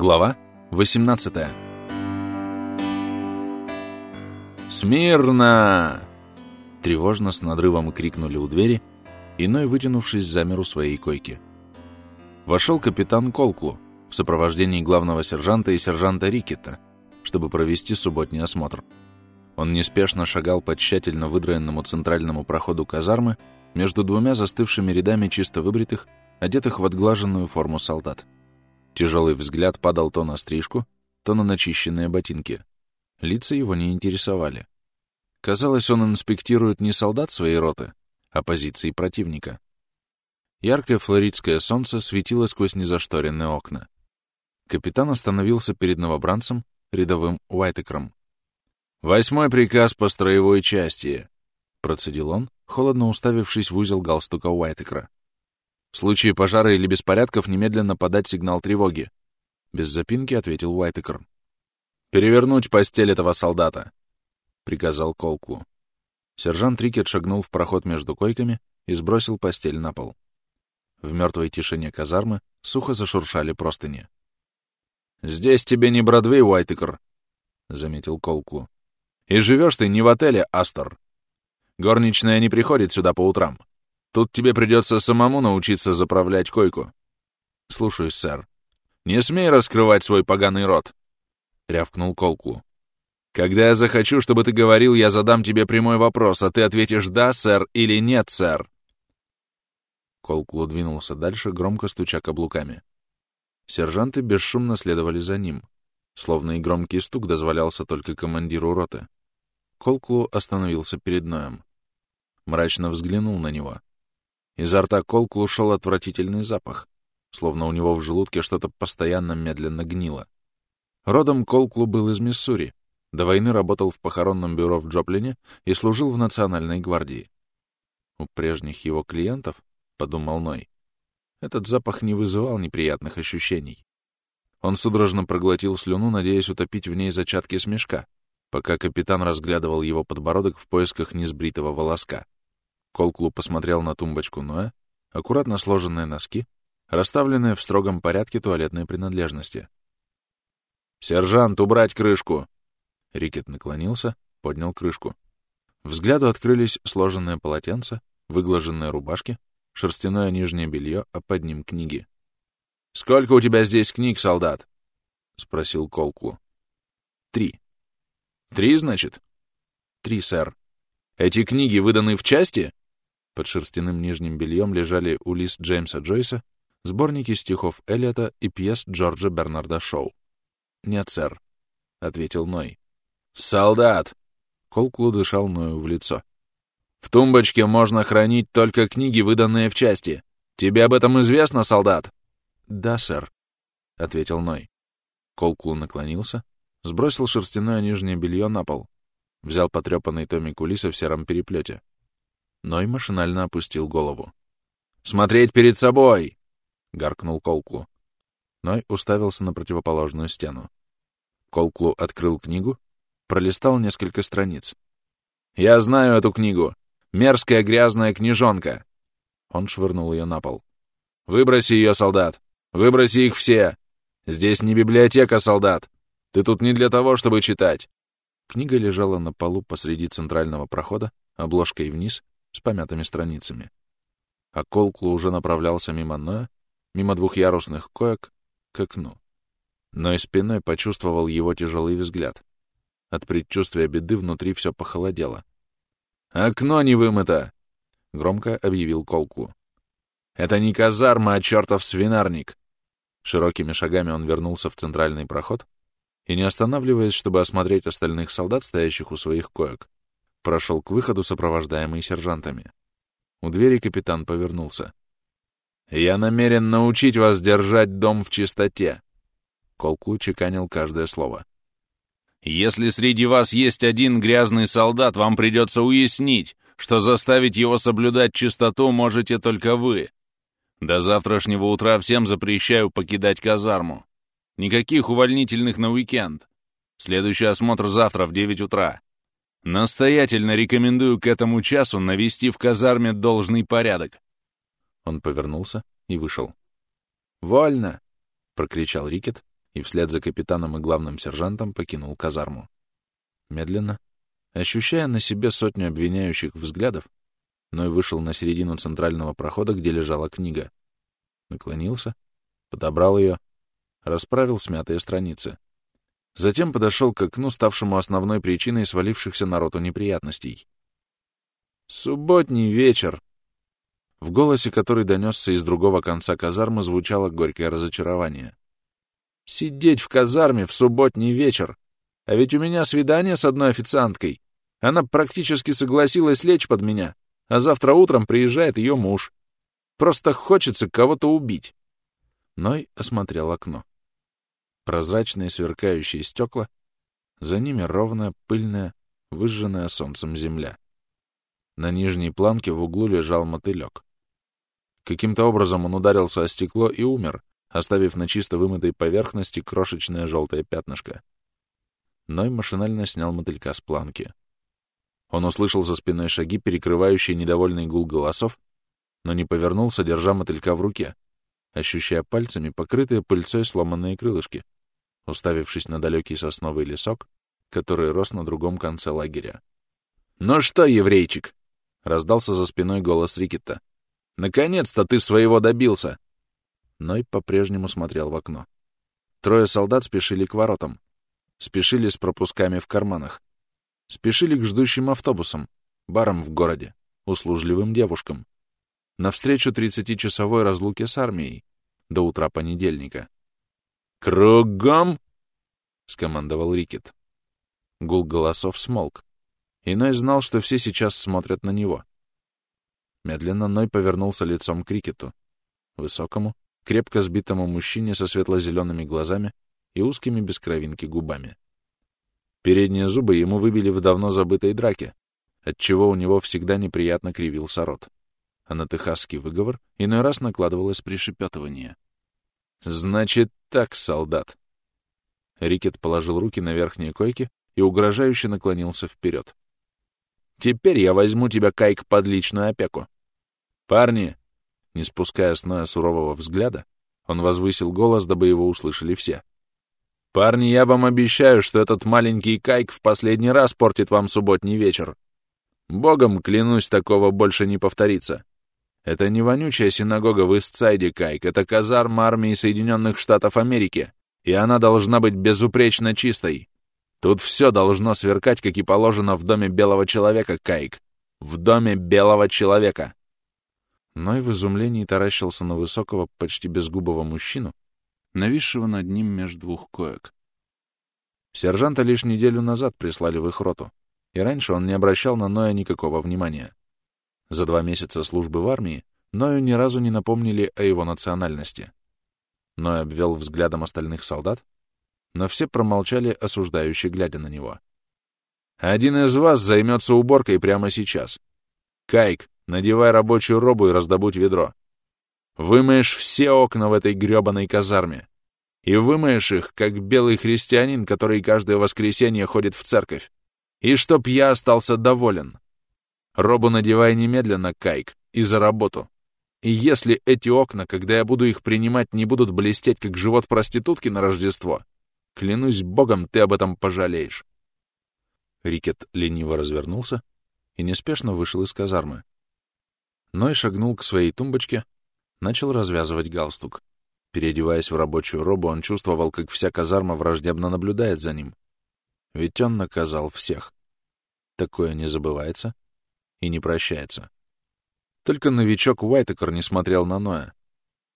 Глава 18 «Смирно!» Тревожно с надрывом крикнули у двери, иной, вытянувшись, замер у своей койки. Вошел капитан Колклу в сопровождении главного сержанта и сержанта Рикета, чтобы провести субботний осмотр. Он неспешно шагал по тщательно выдроенному центральному проходу казармы между двумя застывшими рядами чисто выбритых, одетых в отглаженную форму солдат. Тяжелый взгляд падал то на стрижку, то на начищенные ботинки. Лица его не интересовали. Казалось, он инспектирует не солдат своей роты, а позиции противника. Яркое флоридское солнце светило сквозь незашторенные окна. Капитан остановился перед новобранцем, рядовым Уайтекром. «Восьмой приказ по строевой части», — процедил он, холодно уставившись в узел галстука Уайтекра. В случае пожара или беспорядков немедленно подать сигнал тревоги. Без запинки ответил Уайтекер. «Перевернуть постель этого солдата!» — приказал Колклу. Сержант Рикет шагнул в проход между койками и сбросил постель на пол. В мертвой тишине казармы сухо зашуршали простыни. «Здесь тебе не Бродвей, Уайтекер», — заметил Колклу. «И живешь ты не в отеле, Астор. Горничная не приходит сюда по утрам. Тут тебе придется самому научиться заправлять койку. Слушаюсь, сэр. Не смей раскрывать свой поганый рот, — рявкнул Колклу. Когда я захочу, чтобы ты говорил, я задам тебе прямой вопрос, а ты ответишь «да, сэр» или «нет, сэр». Колклу двинулся дальше, громко стуча каблуками. Сержанты бесшумно следовали за ним, словно и громкий стук дозволялся только командиру роты. Колклу остановился перед Ноем. Мрачно взглянул на него. Изо рта Колкл ушел отвратительный запах, словно у него в желудке что-то постоянно медленно гнило. Родом Колклу был из Миссури, до войны работал в похоронном бюро в Джоплине и служил в Национальной гвардии. У прежних его клиентов, — подумал Ной, — этот запах не вызывал неприятных ощущений. Он судорожно проглотил слюну, надеясь утопить в ней зачатки смешка, пока капитан разглядывал его подбородок в поисках несбритого волоска. Колклу посмотрел на тумбочку Ноя, аккуратно сложенные носки, расставленные в строгом порядке туалетные принадлежности. «Сержант, убрать крышку!» Рикет наклонился, поднял крышку. Взгляду открылись сложенные полотенца, выглаженные рубашки, шерстяное нижнее белье, а под ним книги. «Сколько у тебя здесь книг, солдат?» — спросил Колклу. «Три». «Три, значит?» «Три, сэр». «Эти книги выданы в части?» Под шерстяным нижним бельем лежали Улис Джеймса Джойса, сборники стихов Эллиота и пьес Джорджа Бернарда Шоу. «Нет, сэр», — ответил Ной. «Солдат!» — Колклу дышал Ною в лицо. «В тумбочке можно хранить только книги, выданные в части. Тебе об этом известно, солдат?» «Да, сэр», — ответил Ной. Колклу наклонился, сбросил шерстяное нижнее белье на пол, взял потрепанный томик Улиса в сером переплете. Ной машинально опустил голову. «Смотреть перед собой!» — гаркнул Колклу. Ной уставился на противоположную стену. Колклу открыл книгу, пролистал несколько страниц. «Я знаю эту книгу! Мерзкая грязная книжонка!» Он швырнул ее на пол. «Выброси ее, солдат! Выброси их все! Здесь не библиотека, солдат! Ты тут не для того, чтобы читать!» Книга лежала на полу посреди центрального прохода, обложкой вниз, с помятыми страницами. А Колклу уже направлялся мимо Ноя, мимо двухъярусных коек, к окну. Но и спиной почувствовал его тяжелый взгляд. От предчувствия беды внутри все похолодело. «Окно не вымыто!» — громко объявил Колклу. «Это не казарма, а чертов свинарник!» Широкими шагами он вернулся в центральный проход и, не останавливаясь, чтобы осмотреть остальных солдат, стоящих у своих коек, прошел к выходу, сопровождаемый сержантами. У двери капитан повернулся. «Я намерен научить вас держать дом в чистоте!» Колклу чеканил каждое слово. «Если среди вас есть один грязный солдат, вам придется уяснить, что заставить его соблюдать чистоту можете только вы. До завтрашнего утра всем запрещаю покидать казарму. Никаких увольнительных на уикенд. Следующий осмотр завтра в 9 утра. Настоятельно рекомендую к этому часу навести в казарме должный порядок. Он повернулся и вышел. «Вольно!» — прокричал Рикет и вслед за капитаном и главным сержантом покинул казарму. Медленно, ощущая на себе сотню обвиняющих взглядов, Ной вышел на середину центрального прохода, где лежала книга. Наклонился, подобрал ее, расправил смятые страницы. Затем подошел к окну, ставшему основной причиной свалившихся народу неприятностей. «Субботний вечер!» В голосе, который донесся из другого конца казармы, звучало горькое разочарование. «Сидеть в казарме в субботний вечер! А ведь у меня свидание с одной официанткой. Она практически согласилась лечь под меня, а завтра утром приезжает ее муж. Просто хочется кого-то убить». Ной осмотрел окно. Прозрачные сверкающие стекла, за ними ровная, пыльная, выжженная солнцем земля. На нижней планке в углу лежал мотылек. Каким-то образом он ударился о стекло и умер, оставив на чисто вымытой поверхности крошечное желтое пятнышко. Ной машинально снял мотылька с планки. Он услышал за спиной шаги, перекрывающие недовольный гул голосов, но не повернулся, держа мотылька в руке, ощущая пальцами покрытые пыльцой сломанные крылышки, уставившись на далекий сосновый лесок, который рос на другом конце лагеря. «Ну что, еврейчик?» — раздался за спиной голос Рикетта. «Наконец-то ты своего добился!» Ной по-прежнему смотрел в окно. Трое солдат спешили к воротам. Спешили с пропусками в карманах. Спешили к ждущим автобусам, барам в городе, услужливым девушкам. Навстречу тридцатичасовой разлуке с армией до утра понедельника. «Кругом!» — скомандовал Рикет. Гул голосов смолк. И Ной знал, что все сейчас смотрят на него. Медленно Ной повернулся лицом к Рикету. Высокому, крепко сбитому мужчине со светло-зелеными глазами и узкими без кровинки губами. Передние зубы ему выбили в давно забытой драке, отчего у него всегда неприятно кривился рот. А на техасский выговор иной раз накладывалось пришепетывание. «Значит так, солдат!» Рикет положил руки на верхние койки и угрожающе наклонился вперед. «Теперь я возьму тебя, Кайк, под личную опеку. Парни!» Не спуская с Ноя сурового взгляда, он возвысил голос, дабы его услышали все. «Парни, я вам обещаю, что этот маленький Кайк в последний раз портит вам субботний вечер. Богом клянусь, такого больше не повторится. Это не вонючая синагога в Истсайде, Кайк, это казарма армии Соединенных Штатов Америки, и она должна быть безупречно чистой. Тут все должно сверкать, как и положено в доме белого человека, Кайк. В доме белого человека. Ной в изумлении таращился на высокого, почти безгубого мужчину, нависшего над ним между двух коек. Сержанта лишь неделю назад прислали в их роту, и раньше он не обращал на Ноя никакого внимания. За два месяца службы в армии Ною ни разу не напомнили о его национальности. Ной обвел взглядом остальных солдат, но все промолчали, осуждающе глядя на него. «Один из вас займется уборкой прямо сейчас. Кайк, надевай рабочую робу и раздобудь ведро. Вымоешь все окна в этой грёбаной казарме. И вымоешь их, как белый христианин, который каждое воскресенье ходит в церковь. И чтоб я остался доволен. Робу надевай немедленно, Кайк, и за работу. И если эти окна, когда я буду их принимать, не будут блестеть, как живот проститутки на Рождество, клянусь богом, ты об этом пожалеешь. Рикет лениво развернулся и неспешно вышел из казармы. Ной шагнул к своей тумбочке, начал развязывать галстук. Переодеваясь в рабочую робу, он чувствовал, как вся казарма враждебно наблюдает за ним. Ведь он наказал всех. Такое не забывается и не прощается. Только новичок Уайтекер не смотрел на Ноя.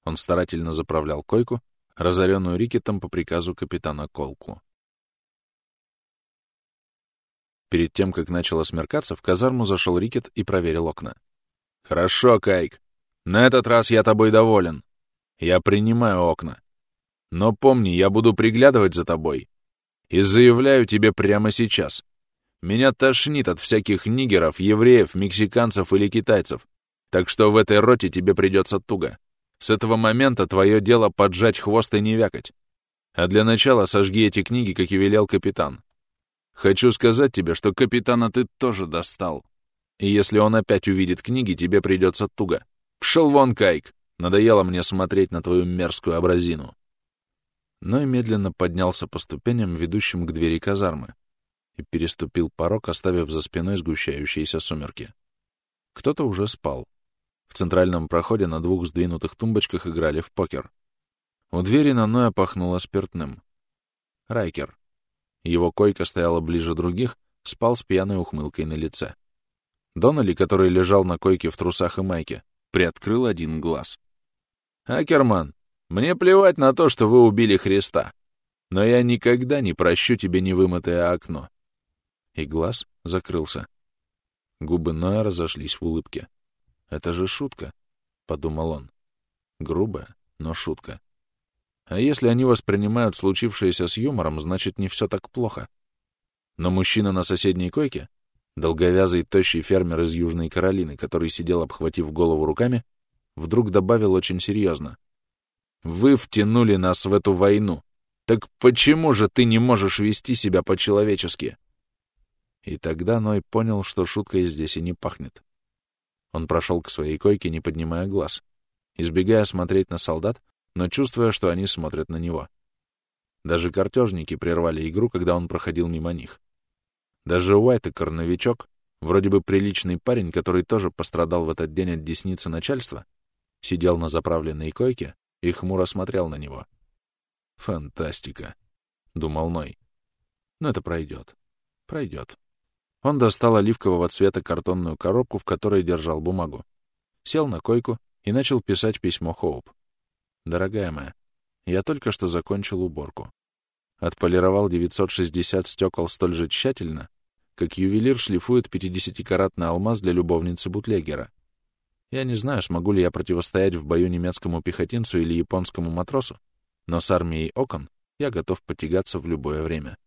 Он старательно заправлял койку, разоренную Рикетом по приказу капитана Колклу. Перед тем, как начало смеркаться, в казарму зашел Рикет и проверил окна. «Хорошо, Кайк. На этот раз я тобой доволен. Я принимаю окна. Но помни, я буду приглядывать за тобой. И заявляю тебе прямо сейчас. Меня тошнит от всяких нигеров, евреев, мексиканцев или китайцев. Так что в этой роте тебе придется туго. С этого момента твое дело поджать хвост и не вякать. А для начала сожги эти книги, как и велел капитан. Хочу сказать тебе, что капитана ты тоже достал. И если он опять увидит книги, тебе придется туго. Пшел вон, Кайк! Надоело мне смотреть на твою мерзкую образину. но и медленно поднялся по ступеням, ведущим к двери казармы, и переступил порог, оставив за спиной сгущающиеся сумерки. Кто-то уже спал. В центральном проходе на двух сдвинутых тумбочках играли в покер. У двери на Ноя пахнуло спиртным. Райкер. Его койка стояла ближе других, спал с пьяной ухмылкой на лице. Доннелли, который лежал на койке в трусах и майке, приоткрыл один глаз. «Акерман, мне плевать на то, что вы убили Христа, но я никогда не прощу тебе невымытое окно». И глаз закрылся. Губы Ноя разошлись в улыбке. «Это же шутка», — подумал он. Грубая, но шутка. А если они воспринимают случившееся с юмором, значит, не все так плохо. Но мужчина на соседней койке, долговязый тощий фермер из Южной Каролины, который сидел, обхватив голову руками, вдруг добавил очень серьезно. «Вы втянули нас в эту войну. Так почему же ты не можешь вести себя по-человечески?» И тогда Ной понял, что шуткой здесь и не пахнет. Он прошел к своей койке, не поднимая глаз, избегая смотреть на солдат, но чувствуя, что они смотрят на него. Даже картежники прервали игру, когда он проходил мимо них. Даже Уайтекер, новичок, вроде бы приличный парень, который тоже пострадал в этот день от десницы начальства, сидел на заправленной койке и хмуро смотрел на него. «Фантастика!» — думал Ной. «Но это пройдет. Пройдет». Он достал оливкового цвета картонную коробку, в которой держал бумагу. Сел на койку и начал писать письмо Хоуп. Дорогая моя, я только что закончил уборку. Отполировал 960 стекол столь же тщательно, как ювелир шлифует 50-каратный алмаз для любовницы бутлегера. Я не знаю, смогу ли я противостоять в бою немецкому пехотинцу или японскому матросу, но с армией окон я готов потягаться в любое время.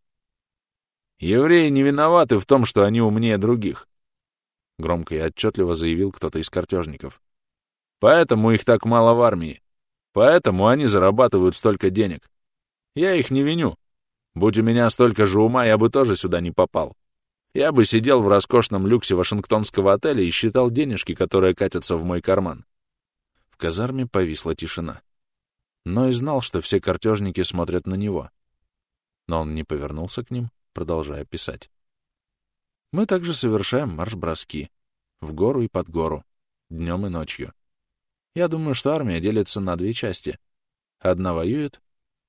«Евреи не виноваты в том, что они умнее других», — громко и отчетливо заявил кто-то из картежников. «Поэтому их так мало в армии. Поэтому они зарабатывают столько денег. Я их не виню. Будь у меня столько же ума, я бы тоже сюда не попал. Я бы сидел в роскошном люксе вашингтонского отеля и считал денежки, которые катятся в мой карман. В казарме повисла тишина. Но и знал, что все картежники смотрят на него. Но он не повернулся к ним, продолжая писать. Мы также совершаем марш-броски. В гору и под гору. Днем и ночью. Я думаю, что армия делится на две части. Одна воюет,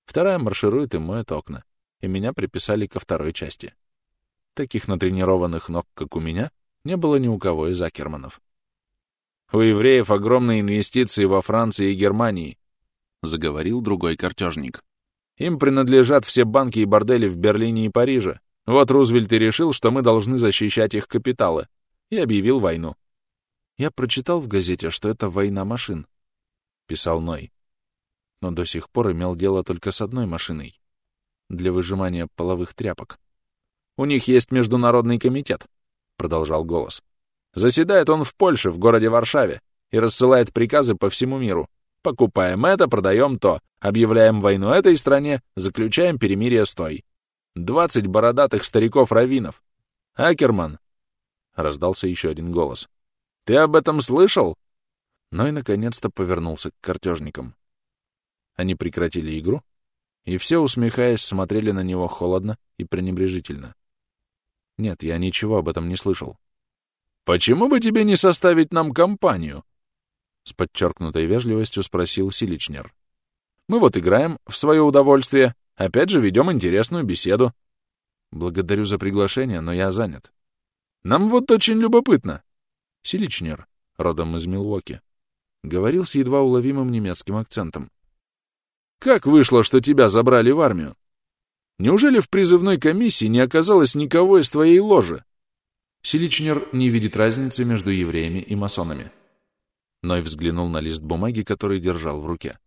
вторая марширует и моет окна, и меня приписали ко второй части. Таких натренированных ног, как у меня, не было ни у кого из Акерманов. «У евреев огромные инвестиции во Франции и Германии», — заговорил другой картежник. «Им принадлежат все банки и бордели в Берлине и Париже. Вот Рузвельт и решил, что мы должны защищать их капиталы, и объявил войну. Я прочитал в газете, что это война машин, — писал Ной. Но до сих пор имел дело только с одной машиной — для выжимания половых тряпок. «У них есть международный комитет», — продолжал голос. «Заседает он в Польше, в городе Варшаве, и рассылает приказы по всему миру. Покупаем это, продаем то, объявляем войну этой стране, заключаем перемирие с той. Двадцать бородатых стариков-раввинов. Акерман!» — раздался еще один голос. Ты об этом слышал?» Но и наконец-то повернулся к картежникам. Они прекратили игру, и все, усмехаясь, смотрели на него холодно и пренебрежительно. Нет, я ничего об этом не слышал. «Почему бы тебе не составить нам компанию?» С подчеркнутой вежливостью спросил Силичнер. «Мы вот играем в свое удовольствие, опять же ведем интересную беседу». «Благодарю за приглашение, но я занят». «Нам вот очень любопытно, Силичнер, родом из Милуоки, говорил с едва уловимым немецким акцентом. «Как вышло, что тебя забрали в армию? Неужели в призывной комиссии не оказалось никого из твоей ложи?» Силичнер не видит разницы между евреями и масонами. Ной взглянул на лист бумаги, который держал в руке.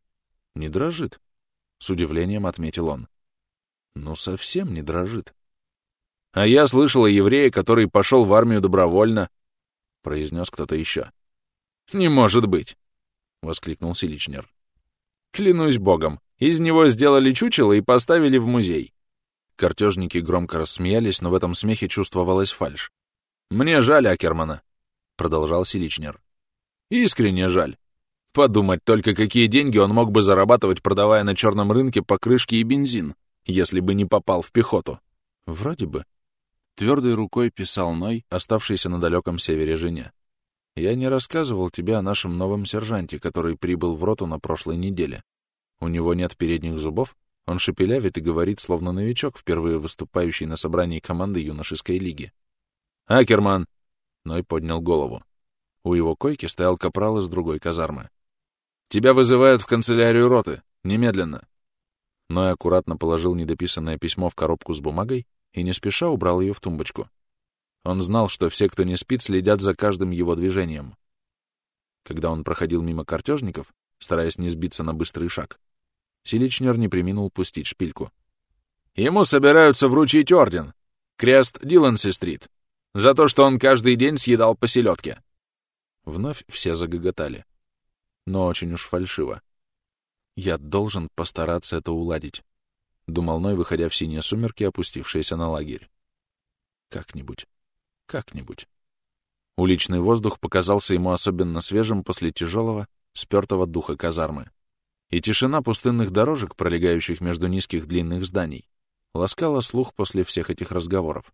«Не дрожит», — с удивлением отметил он. «Ну, совсем не дрожит». «А я слышал о еврее, который пошел в армию добровольно, — произнес кто-то еще. «Не может быть!» — воскликнул Силичнер. «Клянусь богом, из него сделали чучело и поставили в музей». Картежники громко рассмеялись, но в этом смехе чувствовалась фальшь. «Мне жаль Акермана», — продолжал Силичнер. «Искренне жаль. Подумать только, какие деньги он мог бы зарабатывать, продавая на черном рынке покрышки и бензин, если бы не попал в пехоту. Вроде бы. Твердой рукой писал Ной, оставшийся на далеком севере жене. Я не рассказывал тебе о нашем новом сержанте, который прибыл в роту на прошлой неделе. У него нет передних зубов, он шепелявит и говорит, словно новичок, впервые выступающий на собрании команды юношеской лиги. «Акерман!» Ной поднял голову. У его койки стоял капрал из другой казармы. «Тебя вызывают в канцелярию роты. Немедленно!» Ной аккуратно положил недописанное письмо в коробку с бумагой и не спеша убрал ее в тумбочку. Он знал, что все, кто не спит, следят за каждым его движением. Когда он проходил мимо картежников, стараясь не сбиться на быстрый шаг, Селичнер не приминул пустить шпильку. «Ему собираются вручить орден. Крест Диланси-стрит. За то, что он каждый день съедал по селедке». Вновь все загоготали. Но очень уж фальшиво. «Я должен постараться это уладить», — думал Ной, выходя в синие сумерки, опустившиеся на лагерь. «Как-нибудь, как-нибудь». Уличный воздух показался ему особенно свежим после тяжелого, спертого духа казармы и тишина пустынных дорожек, пролегающих между низких длинных зданий, ласкала слух после всех этих разговоров.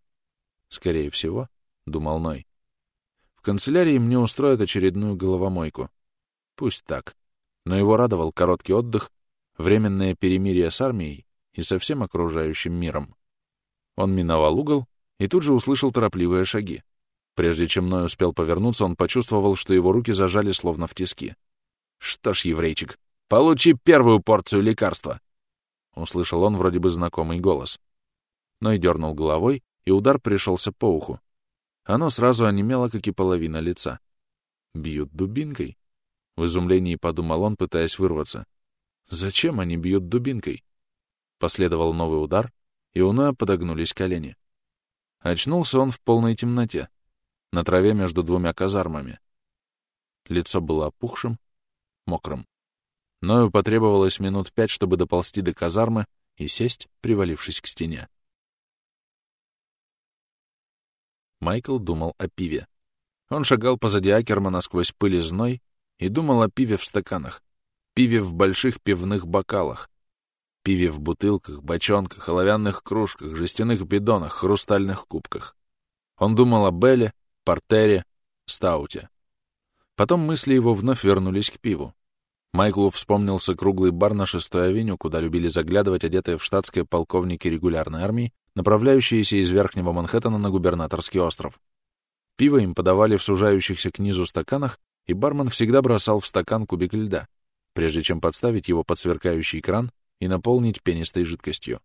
Скорее всего, — думал Ной, — канцелярии мне устроят очередную головомойку. Пусть так. Но его радовал короткий отдых, временное перемирие с армией и со всем окружающим миром. Он миновал угол и тут же услышал торопливые шаги. Прежде чем Ной успел повернуться, он почувствовал, что его руки зажали словно в тиски. Что ж, еврейчик, Получи первую порцию лекарства!» Услышал он вроде бы знакомый голос. Но и дернул головой, и удар пришелся по уху. Оно сразу онемело, как и половина лица. «Бьют дубинкой?» В изумлении подумал он, пытаясь вырваться. «Зачем они бьют дубинкой?» Последовал новый удар, и у Ноя подогнулись колени. Очнулся он в полной темноте, на траве между двумя казармами. Лицо было опухшим, мокрым. Ною потребовалось минут пять, чтобы доползти до казармы и сесть, привалившись к стене. Майкл думал о пиве. Он шагал позади Акермана сквозь пыль и зной и думал о пиве в стаканах, пиве в больших пивных бокалах, пиве в бутылках, бочонках, оловянных кружках, жестяных бидонах, хрустальных кубках. Он думал о Белле, Портере, Стауте. Потом мысли его вновь вернулись к пиву. Майклу вспомнился круглый бар на шестой авеню, куда любили заглядывать одетые в штатское полковники регулярной армии, направляющиеся из Верхнего Манхэттена на губернаторский остров. Пиво им подавали в сужающихся к низу стаканах, и бармен всегда бросал в стакан кубик льда, прежде чем подставить его под сверкающий кран и наполнить пенистой жидкостью.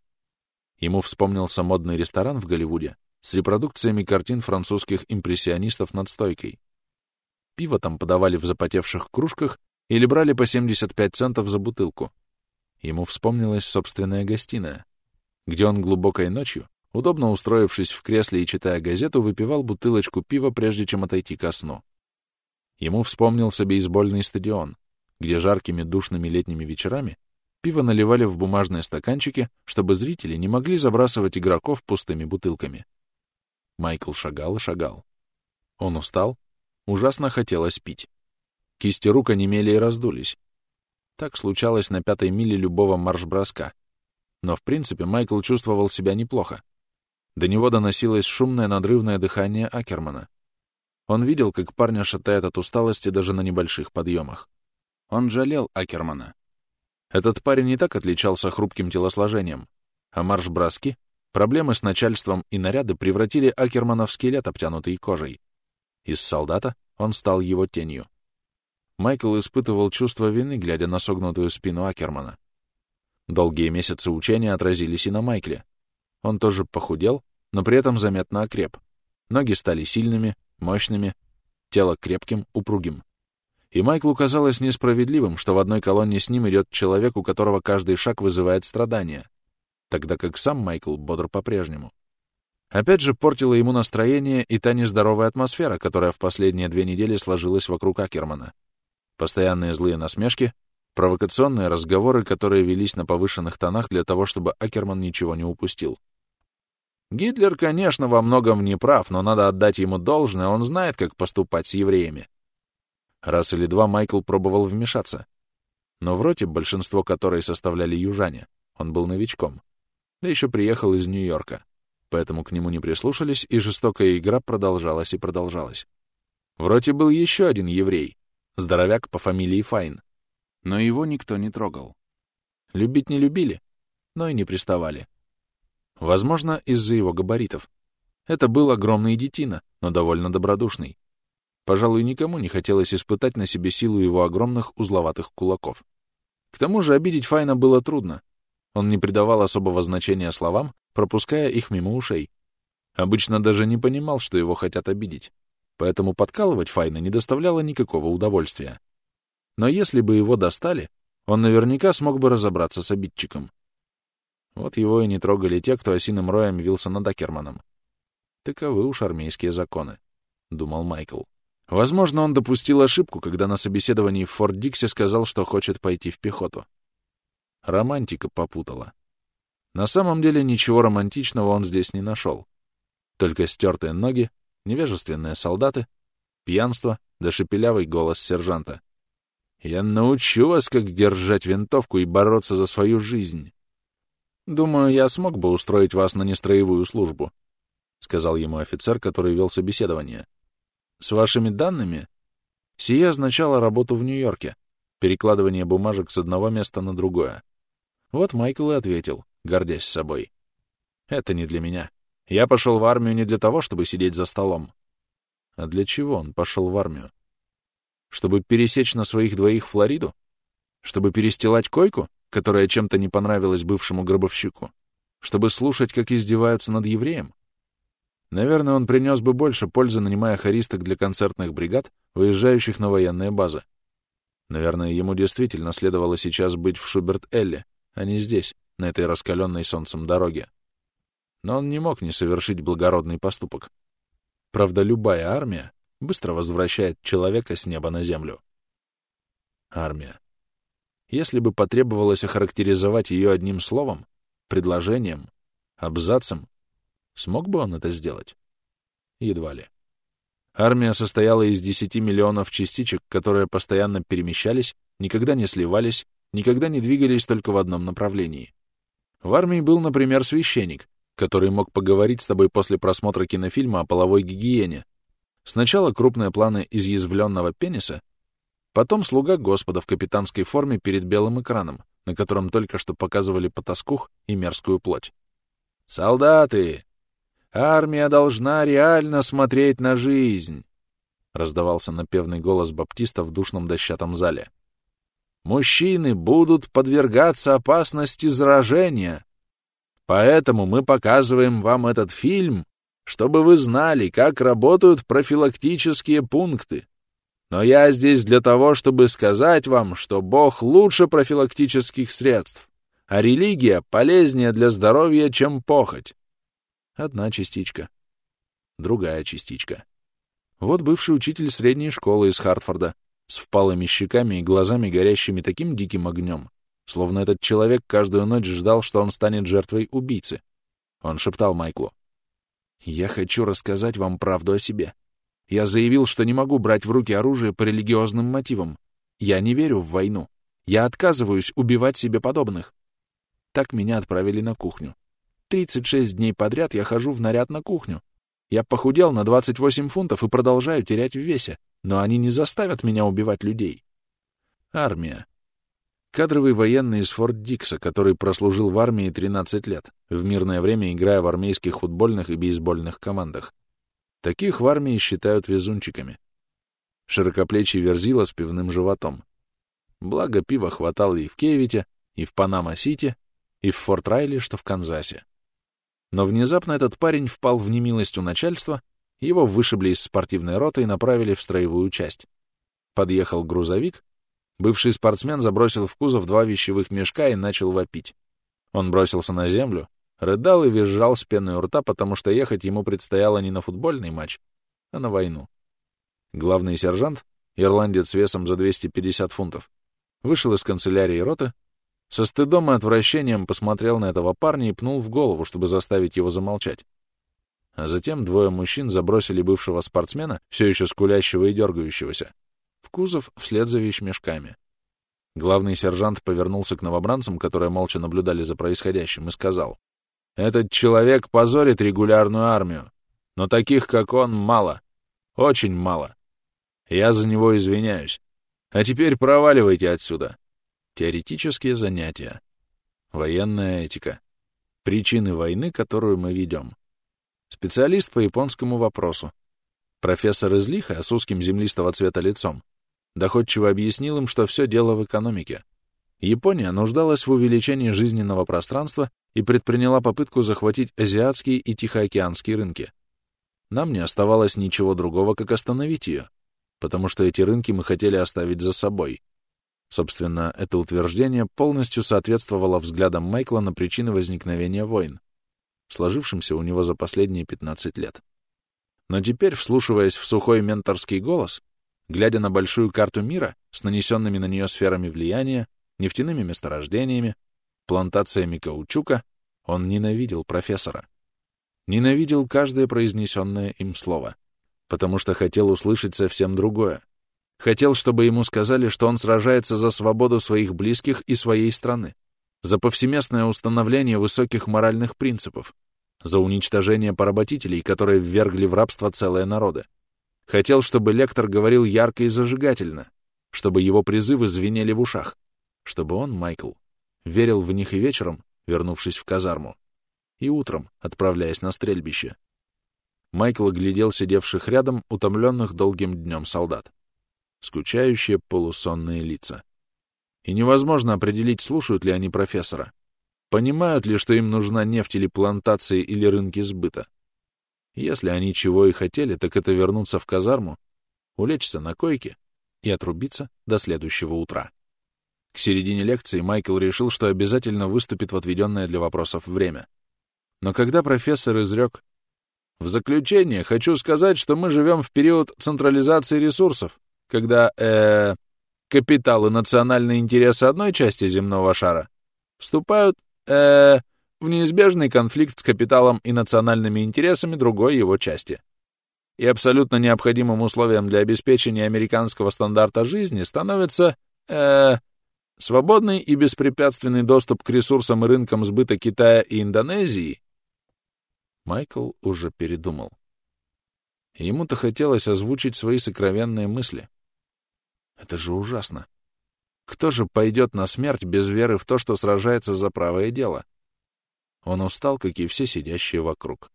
Ему вспомнился модный ресторан в Голливуде с репродукциями картин французских импрессионистов над стойкой. Пиво там подавали в запотевших кружках или брали по 75 центов за бутылку. Ему вспомнилась собственная гостиная, где он глубокой ночью, удобно устроившись в кресле и читая газету, выпивал бутылочку пива, прежде чем отойти ко сну. Ему вспомнился бейсбольный стадион, где жаркими душными летними вечерами пиво наливали в бумажные стаканчики, чтобы зрители не могли забрасывать игроков пустыми бутылками. Майкл шагал и шагал. Он устал, ужасно хотелось пить. Кисти рук онемели и раздулись. Так случалось на пятой миле любого марш-броска. Но, в принципе, Майкл чувствовал себя неплохо. До него доносилось шумное надрывное дыхание Акермана. Он видел, как парня шатает от усталости даже на небольших подъемах. Он жалел Акермана. Этот парень не так отличался хрупким телосложением, а марш-броски, проблемы с начальством и наряды превратили Акермана в скелет, обтянутый кожей. Из солдата он стал его тенью. Майкл испытывал чувство вины, глядя на согнутую спину Акермана. Долгие месяцы учения отразились и на Майкле. Он тоже похудел, но при этом заметно окреп. Ноги стали сильными, мощными, тело крепким, упругим. И Майклу казалось несправедливым, что в одной колонне с ним идет человек, у которого каждый шаг вызывает страдания, тогда как сам Майкл бодр по-прежнему. Опять же портила ему настроение и та нездоровая атмосфера, которая в последние две недели сложилась вокруг Акермана. Постоянные злые насмешки, провокационные разговоры, которые велись на повышенных тонах для того, чтобы Акерман ничего не упустил. Гитлер, конечно, во многом не прав, но надо отдать ему должное, он знает, как поступать с евреями. Раз или два Майкл пробовал вмешаться. Но в роте, большинство которой составляли южане, он был новичком. Да еще приехал из Нью-Йорка. Поэтому к нему не прислушались, и жестокая игра продолжалась и продолжалась. В роте был еще один еврей, здоровяк по фамилии Файн. Но его никто не трогал. Любить не любили, но и не приставали. Возможно, из-за его габаритов. Это был огромный детина, но довольно добродушный. Пожалуй, никому не хотелось испытать на себе силу его огромных узловатых кулаков. К тому же обидеть Файна было трудно. Он не придавал особого значения словам, пропуская их мимо ушей. Обычно даже не понимал, что его хотят обидеть. Поэтому подкалывать Файна не доставляло никакого удовольствия. Но если бы его достали, он наверняка смог бы разобраться с обидчиком. Вот его и не трогали те, кто осиным роем вился над Акерманом. Таковы уж армейские законы, — думал Майкл. Возможно, он допустил ошибку, когда на собеседовании в Форт Диксе сказал, что хочет пойти в пехоту. Романтика попутала. На самом деле ничего романтичного он здесь не нашел. Только стертые ноги, невежественные солдаты, пьянство да шепелявый голос сержанта. «Я научу вас, как держать винтовку и бороться за свою жизнь. Думаю, я смог бы устроить вас на нестроевую службу», — сказал ему офицер, который вел собеседование. С вашими данными? Сие означало работу в Нью-Йорке, перекладывание бумажек с одного места на другое. Вот Майкл и ответил, гордясь собой. Это не для меня. Я пошел в армию не для того, чтобы сидеть за столом. А для чего он пошел в армию? Чтобы пересечь на своих двоих Флориду? Чтобы перестилать койку, которая чем-то не понравилась бывшему гробовщику? Чтобы слушать, как издеваются над евреем? Наверное, он принес бы больше пользы, нанимая хористок для концертных бригад, выезжающих на военные базы. Наверное, ему действительно следовало сейчас быть в Шуберт-Элле, а не здесь, на этой раскаленной солнцем дороге. Но он не мог не совершить благородный поступок. Правда, любая армия быстро возвращает человека с неба на землю. Армия. Если бы потребовалось охарактеризовать ее одним словом, предложением, абзацем, Смог бы он это сделать? Едва ли. Армия состояла из 10 миллионов частичек, которые постоянно перемещались, никогда не сливались, никогда не двигались только в одном направлении. В армии был, например, священник, который мог поговорить с тобой после просмотра кинофильма о половой гигиене. Сначала крупные планы изъязвленного пениса, потом слуга Господа в капитанской форме перед белым экраном, на котором только что показывали потаскух и мерзкую плоть. «Солдаты! Армия должна реально смотреть на жизнь, — раздавался напевный голос Баптиста в душном дощатом зале. Мужчины будут подвергаться опасности заражения. Поэтому мы показываем вам этот фильм, чтобы вы знали, как работают профилактические пункты. Но я здесь для того, чтобы сказать вам, что Бог лучше профилактических средств, а религия полезнее для здоровья, чем похоть. Одна частичка. Другая частичка. Вот бывший учитель средней школы из Хартфорда с впалыми щеками и глазами, горящими таким диким огнем, словно этот человек каждую ночь ждал, что он станет жертвой убийцы. Он шептал Майклу. «Я хочу рассказать вам правду о себе. Я заявил, что не могу брать в руки оружие по религиозным мотивам. Я не верю в войну. Я отказываюсь убивать себе подобных». Так меня отправили на кухню. 36 дней подряд я хожу в наряд на кухню. Я похудел на 28 фунтов и продолжаю терять в весе, но они не заставят меня убивать людей. Армия. Кадровый военный из Форт Дикса, который прослужил в армии 13 лет, в мирное время играя в армейских футбольных и бейсбольных командах. Таких в армии считают везунчиками. Широкоплечий верзила с пивным животом. Благо пива хватало и в Кевите, и в Панама-Сити, и в Форт Райли, что в Канзасе. Но внезапно этот парень впал в немилость у начальства, его вышибли из спортивной роты и направили в строевую часть. Подъехал грузовик, бывший спортсмен забросил в кузов два вещевых мешка и начал вопить. Он бросился на землю, рыдал и визжал с пеной у рта, потому что ехать ему предстояло не на футбольный матч, а на войну. Главный сержант, ирландец весом за 250 фунтов, вышел из канцелярии роты, со стыдом и отвращением посмотрел на этого парня и пнул в голову, чтобы заставить его замолчать. А затем двое мужчин забросили бывшего спортсмена, все еще скулящего и дергающегося, кузов вслед за вещмешками. Главный сержант повернулся к новобранцам, которые молча наблюдали за происходящим, и сказал, «Этот человек позорит регулярную армию, но таких, как он, мало, очень мало. Я за него извиняюсь. А теперь проваливайте отсюда». Теоретические занятия. Военная этика. Причины войны, которую мы ведем. Специалист по японскому вопросу. Профессор из Лиха с узким землистого цвета лицом доходчиво объяснил им, что все дело в экономике. Япония нуждалась в увеличении жизненного пространства и предприняла попытку захватить азиатские и тихоокеанские рынки. Нам не оставалось ничего другого, как остановить ее, потому что эти рынки мы хотели оставить за собой. Собственно, это утверждение полностью соответствовало взглядам Майкла на причины возникновения войн, сложившимся у него за последние 15 лет. Но теперь, вслушиваясь в сухой менторский голос, глядя на большую карту мира с нанесенными на нее сферами влияния, нефтяными месторождениями, плантациями каучука, он ненавидел профессора. Ненавидел каждое произнесенное им слово, потому что хотел услышать совсем другое. Хотел, чтобы ему сказали, что он сражается за свободу своих близких и своей страны, за повсеместное установление высоких моральных принципов, за уничтожение поработителей, которые ввергли в рабство целые народы. Хотел, чтобы лектор говорил ярко и зажигательно, чтобы его призывы звенели в ушах, чтобы он, Майкл, верил в них и вечером, вернувшись в казарму, и утром, отправляясь на стрельбище. Майкл глядел сидевших рядом, утомленных долгим днем солдат. Скучающие полусонные лица. И невозможно определить, слушают ли они профессора. Понимают ли, что им нужна нефть или плантации или рынки сбыта? Если они чего и хотели, так это вернуться в казарму, улечься на койке и отрубиться до следующего утра. К середине лекции Майкл решил, что обязательно выступит в отведенное для вопросов время. Но когда профессор изрек «В заключение хочу сказать, что мы живем в период централизации ресурсов, когда, э, капитал и национальные интересы одной части земного шара вступают э, в неизбежный конфликт с капиталом и национальными интересами другой его части. И абсолютно необходимым условием для обеспечения американского стандарта жизни становится э, свободный и беспрепятственный доступ к ресурсам и рынкам сбыта Китая и Индонезии. Майкл уже передумал. Ему-то хотелось озвучить свои сокровенные мысли. Это же ужасно. Кто же пойдет на смерть без веры в то, что сражается за правое дело? Он устал, как и все сидящие вокруг.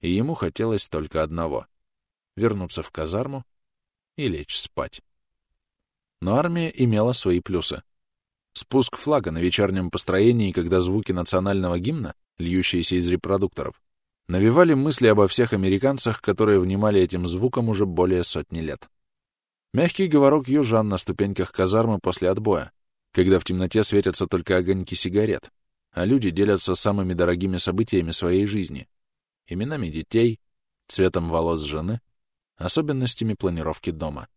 И ему хотелось только одного — вернуться в казарму и лечь спать. Но армия имела свои плюсы. Спуск флага на вечернем построении, когда звуки национального гимна, льющиеся из репродукторов, навевали мысли обо всех американцах, которые внимали этим звукам уже более сотни лет. Мягкий говорок южан на ступеньках казармы после отбоя, когда в темноте светятся только огоньки сигарет, а люди делятся самыми дорогими событиями своей жизни, именами детей, цветом волос жены, особенностями планировки дома.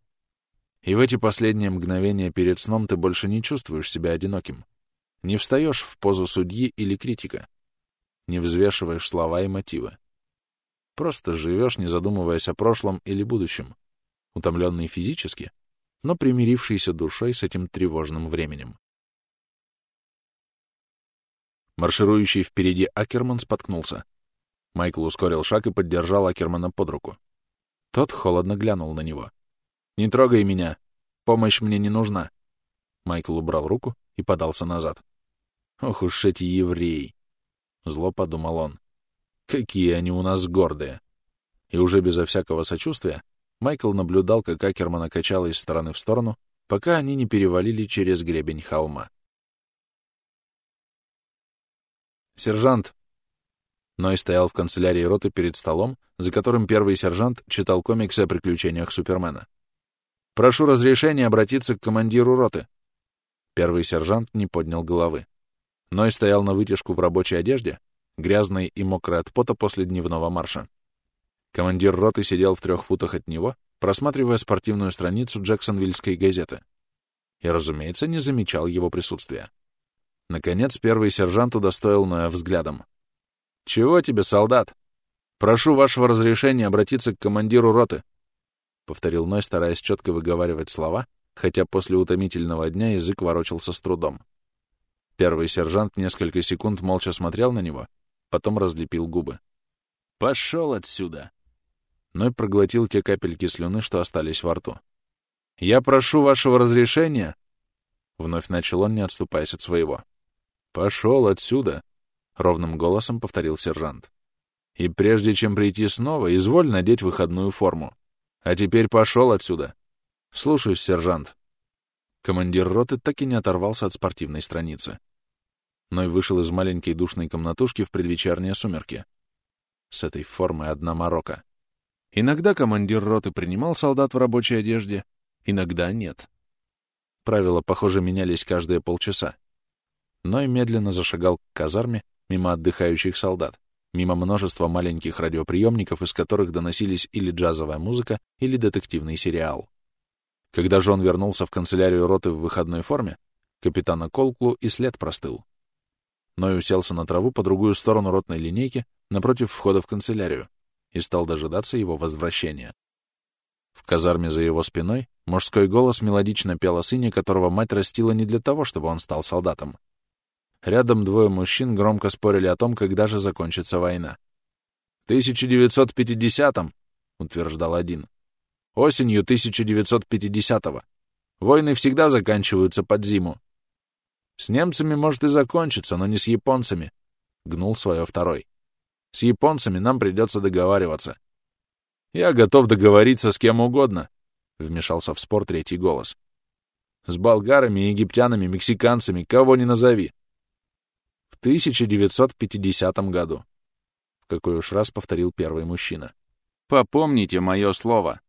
И в эти последние мгновения перед сном ты больше не чувствуешь себя одиноким, не встаешь в позу судьи или критика, не взвешиваешь слова и мотивы. Просто живешь, не задумываясь о прошлом или будущем, утомленный физически, но примирившийся душой с этим тревожным временем. Марширующий впереди Акерман споткнулся. Майкл ускорил шаг и поддержал Акермана под руку. Тот холодно глянул на него. «Не трогай меня! Помощь мне не нужна!» Майкл убрал руку и подался назад. «Ох уж эти евреи!» Зло подумал он. «Какие они у нас гордые!» И уже безо всякого сочувствия Майкл наблюдал, как Акермана качало из стороны в сторону, пока они не перевалили через гребень холма. «Сержант!» Ной стоял в канцелярии роты перед столом, за которым первый сержант читал комиксы о приключениях Супермена. «Прошу разрешения обратиться к командиру роты». Первый сержант не поднял головы. Ной стоял на вытяжку в рабочей одежде, грязной и мокрой от пота после дневного марша. Командир роты сидел в трех футах от него, просматривая спортивную страницу Джексонвильской газеты. И, разумеется, не замечал его присутствия. Наконец, первый сержант удостоил Ноя взглядом. «Чего тебе, солдат? Прошу вашего разрешения обратиться к командиру роты». — повторил Ной, стараясь четко выговаривать слова, хотя после утомительного дня язык ворочался с трудом. Первый сержант несколько секунд молча смотрел на него, потом разлепил губы. «Пошел отсюда!» Ной проглотил те капельки слюны, что остались во рту. «Я прошу вашего разрешения!» Вновь начал он, не отступаясь от своего. «Пошел отсюда!» — ровным голосом повторил сержант. «И прежде чем прийти снова, изволь надеть выходную форму. А теперь пошел отсюда!» «Слушаюсь, сержант!» Командир роты так и не оторвался от спортивной страницы. Ной вышел из маленькой душной комнатушки в предвечерние сумерки. С этой формой одна морока. Иногда командир роты принимал солдат в рабочей одежде, иногда нет. Правила, похоже, менялись каждые полчаса. Ной медленно зашагал к казарме мимо отдыхающих солдат, мимо множества маленьких радиоприемников, из которых доносились или джазовая музыка, или детективный сериал. Когда же он вернулся в канцелярию роты в выходной форме, капитана Колклу и след простыл. Ной уселся на траву по другую сторону ротной линейки, напротив входа в канцелярию, и стал дожидаться его возвращения. В казарме за его спиной мужской голос мелодично пел о сыне, которого мать растила не для того, чтобы он стал солдатом. Рядом двое мужчин громко спорили о том, когда же закончится война. «В 1950-м», — утверждал один. «Осенью 1950-го. Войны всегда заканчиваются под зиму. С немцами, может, и закончится, но не с японцами», — гнул свое второй. «С японцами нам придется договариваться. «Я готов договориться с кем угодно», — вмешался в спор третий голос. «С болгарами, египтянами, мексиканцами, кого ни назови». В 1950 году. В какой уж раз повторил первый мужчина. «Попомните мое слово.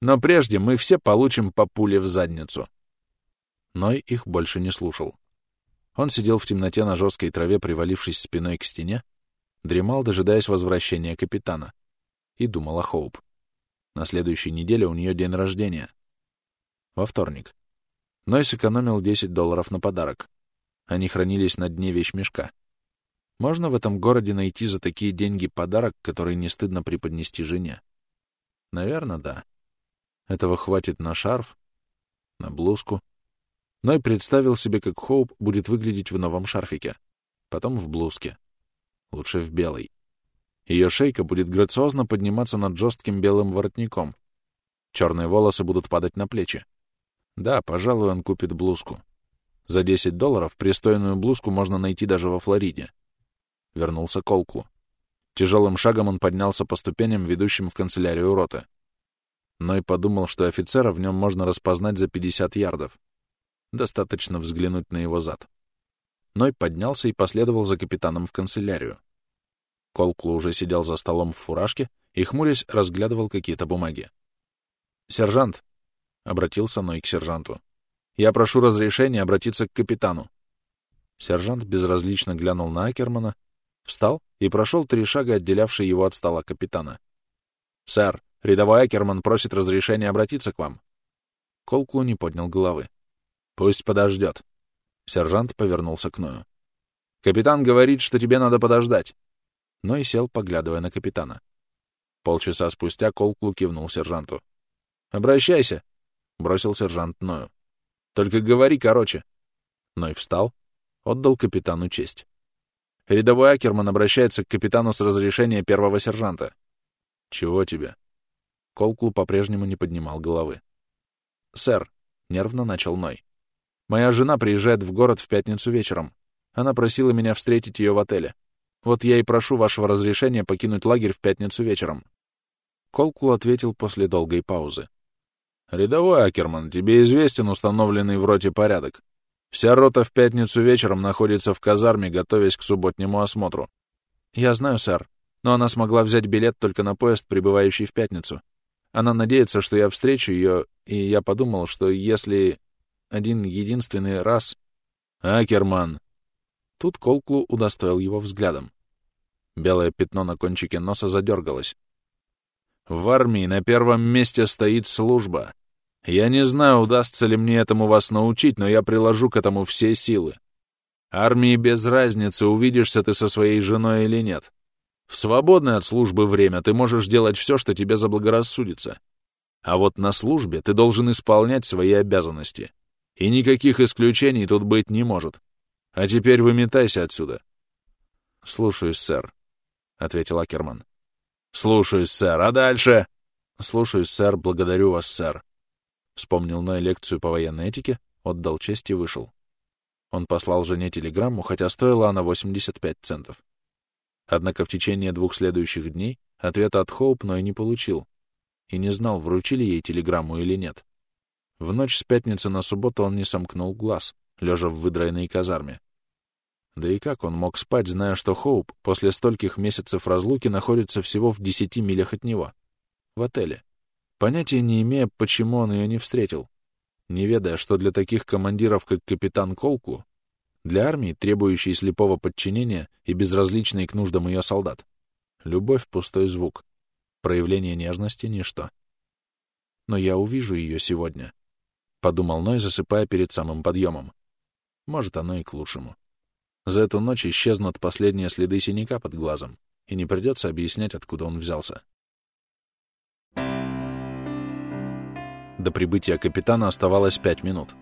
Но прежде мы все получим по пуле в задницу». Ной их больше не слушал. Он сидел в темноте на жесткой траве, привалившись спиной к стене, дремал, дожидаясь возвращения капитана и думала Хоуп. На следующей неделе у нее день рождения. Во вторник. Ной сэкономил 10 долларов на подарок. Они хранились на дне вещмешка. Можно в этом городе найти за такие деньги подарок, который не стыдно преподнести жене? Наверное, да. Этого хватит на шарф, на блузку. Ной представил себе, как Хоуп будет выглядеть в новом шарфике, потом в блузке. Лучше в белой. Ее шейка будет грациозно подниматься над жестким белым воротником. Черные волосы будут падать на плечи. Да, пожалуй, он купит блузку. За 10 долларов пристойную блузку можно найти даже во Флориде. Вернулся к Олклу. Тяжелым шагом он поднялся по ступеням, ведущим в канцелярию роты. Но и подумал, что офицера в нем можно распознать за 50 ярдов. Достаточно взглянуть на его зад. Ной поднялся и последовал за капитаном в канцелярию. Колклу уже сидел за столом в фуражке и, хмурясь, разглядывал какие-то бумаги. «Сержант!» — обратился Ной к сержанту. «Я прошу разрешения обратиться к капитану». Сержант безразлично глянул на Акермана, встал и прошел три шага, отделявшие его от стола капитана. «Сэр, рядовой Акерман просит разрешения обратиться к вам». Колклу не поднял головы. «Пусть подождет». Сержант повернулся к Ною. «Капитан говорит, что тебе надо подождать но и сел, поглядывая на капитана. Полчаса спустя Колклу кивнул сержанту. «Обращайся!» — бросил сержант Ною. «Только говори короче!» Ной встал, отдал капитану честь. Рядовой Акерман обращается к капитану с разрешения первого сержанта. «Чего тебе?» Колклу по-прежнему не поднимал головы. «Сэр», — нервно начал Ной, — «моя жена приезжает в город в пятницу вечером. Она просила меня встретить ее в отеле. Вот я и прошу вашего разрешения покинуть лагерь в пятницу вечером. Колкул ответил после долгой паузы. «Рядовой Акерман, тебе известен установленный в роте порядок. Вся рота в пятницу вечером находится в казарме, готовясь к субботнему осмотру». «Я знаю, сэр, но она смогла взять билет только на поезд, прибывающий в пятницу. Она надеется, что я встречу ее, и я подумал, что если один единственный раз...» «Акерман!» Тут Колклу удостоил его взглядом. Белое пятно на кончике носа задергалось. «В армии на первом месте стоит служба. Я не знаю, удастся ли мне этому вас научить, но я приложу к этому все силы. Армии без разницы, увидишься ты со своей женой или нет. В свободное от службы время ты можешь делать все, что тебе заблагорассудится. А вот на службе ты должен исполнять свои обязанности. И никаких исключений тут быть не может. А теперь выметайся отсюда. — Слушаюсь, сэр, — ответил Акерман. — Слушаюсь, сэр. А дальше? — Слушаюсь, сэр. Благодарю вас, сэр. Вспомнил Ной лекцию по военной этике, отдал честь и вышел. Он послал жене телеграмму, хотя стоила она 85 центов. Однако в течение двух следующих дней ответа от Хоуп Ной не получил и не знал, вручили ей телеграмму или нет. В ночь с пятницы на субботу он не сомкнул глаз, лежа в выдраенной казарме. Да и как он мог спать, зная, что Хоуп после стольких месяцев разлуки находится всего в десяти милях от него? В отеле. Понятия не имея, почему он ее не встретил. Не ведая, что для таких командиров, как капитан Колклу, для армии, требующей слепого подчинения и безразличной к нуждам ее солдат, любовь — пустой звук, проявление нежности — ничто. Но я увижу ее сегодня, — подумал Ной, засыпая перед самым подъемом. Может, оно и к лучшему. За эту ночь исчезнут последние следы синяка под глазом, и не придется объяснять, откуда он взялся. До прибытия капитана оставалось пять минут.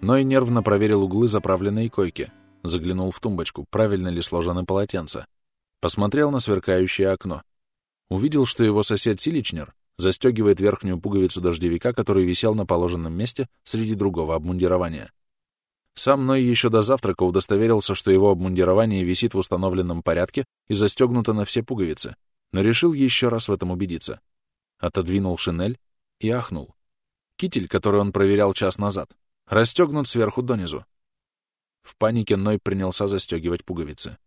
Ной нервно проверил углы заправленной койки, заглянул в тумбочку, правильно ли сложены полотенца, посмотрел на сверкающее окно. Увидел, что его сосед Силичнер застегивает верхнюю пуговицу дождевика, который висел на положенном месте среди другого обмундирования. Сам Ной еще до завтрака удостоверился, что его обмундирование висит в установленном порядке и застегнуто на все пуговицы, но решил еще раз в этом убедиться. Отодвинул шинель и ахнул. Китель, который он проверял час назад, расстегнут сверху донизу. В панике Ной принялся застегивать пуговицы.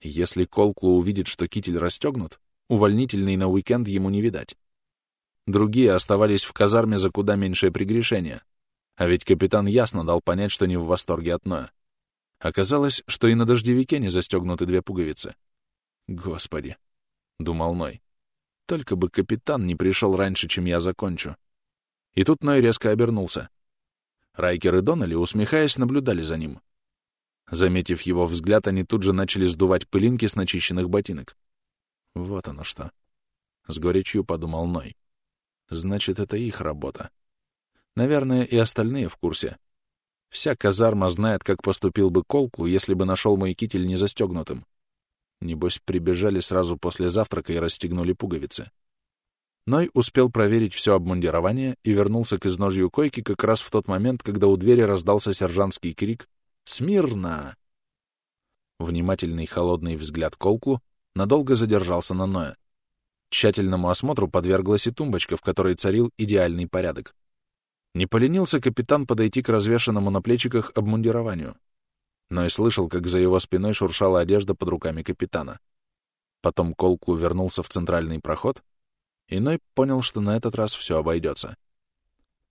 Если Колклу увидит, что китель расстегнут, увольнительный на уикенд ему не видать. Другие оставались в казарме за куда меньшее прегрешение — а ведь капитан ясно дал понять, что не в восторге от Ноя. Оказалось, что и на дождевике не застегнуты две пуговицы. «Господи!» — думал Ной. «Только бы капитан не пришел раньше, чем я закончу». И тут Ной резко обернулся. Райкер и Доннелли, усмехаясь, наблюдали за ним. Заметив его взгляд, они тут же начали сдувать пылинки с начищенных ботинок. Вот оно что. С горечью подумал Ной. Значит, это их работа. Наверное, и остальные в курсе. Вся казарма знает, как поступил бы Колклу, если бы нашел мой китель незастегнутым. Небось, прибежали сразу после завтрака и расстегнули пуговицы. Ной успел проверить все обмундирование и вернулся к изножью койки как раз в тот момент, когда у двери раздался сержантский крик «Смирно!». Внимательный холодный взгляд Колклу надолго задержался на Ноя. Тщательному осмотру подверглась и тумбочка, в которой царил идеальный порядок. Не поленился капитан подойти к развешанному на плечиках обмундированию, но и слышал, как за его спиной шуршала одежда под руками капитана. Потом Колклу вернулся в центральный проход, и Ной понял, что на этот раз все обойдется.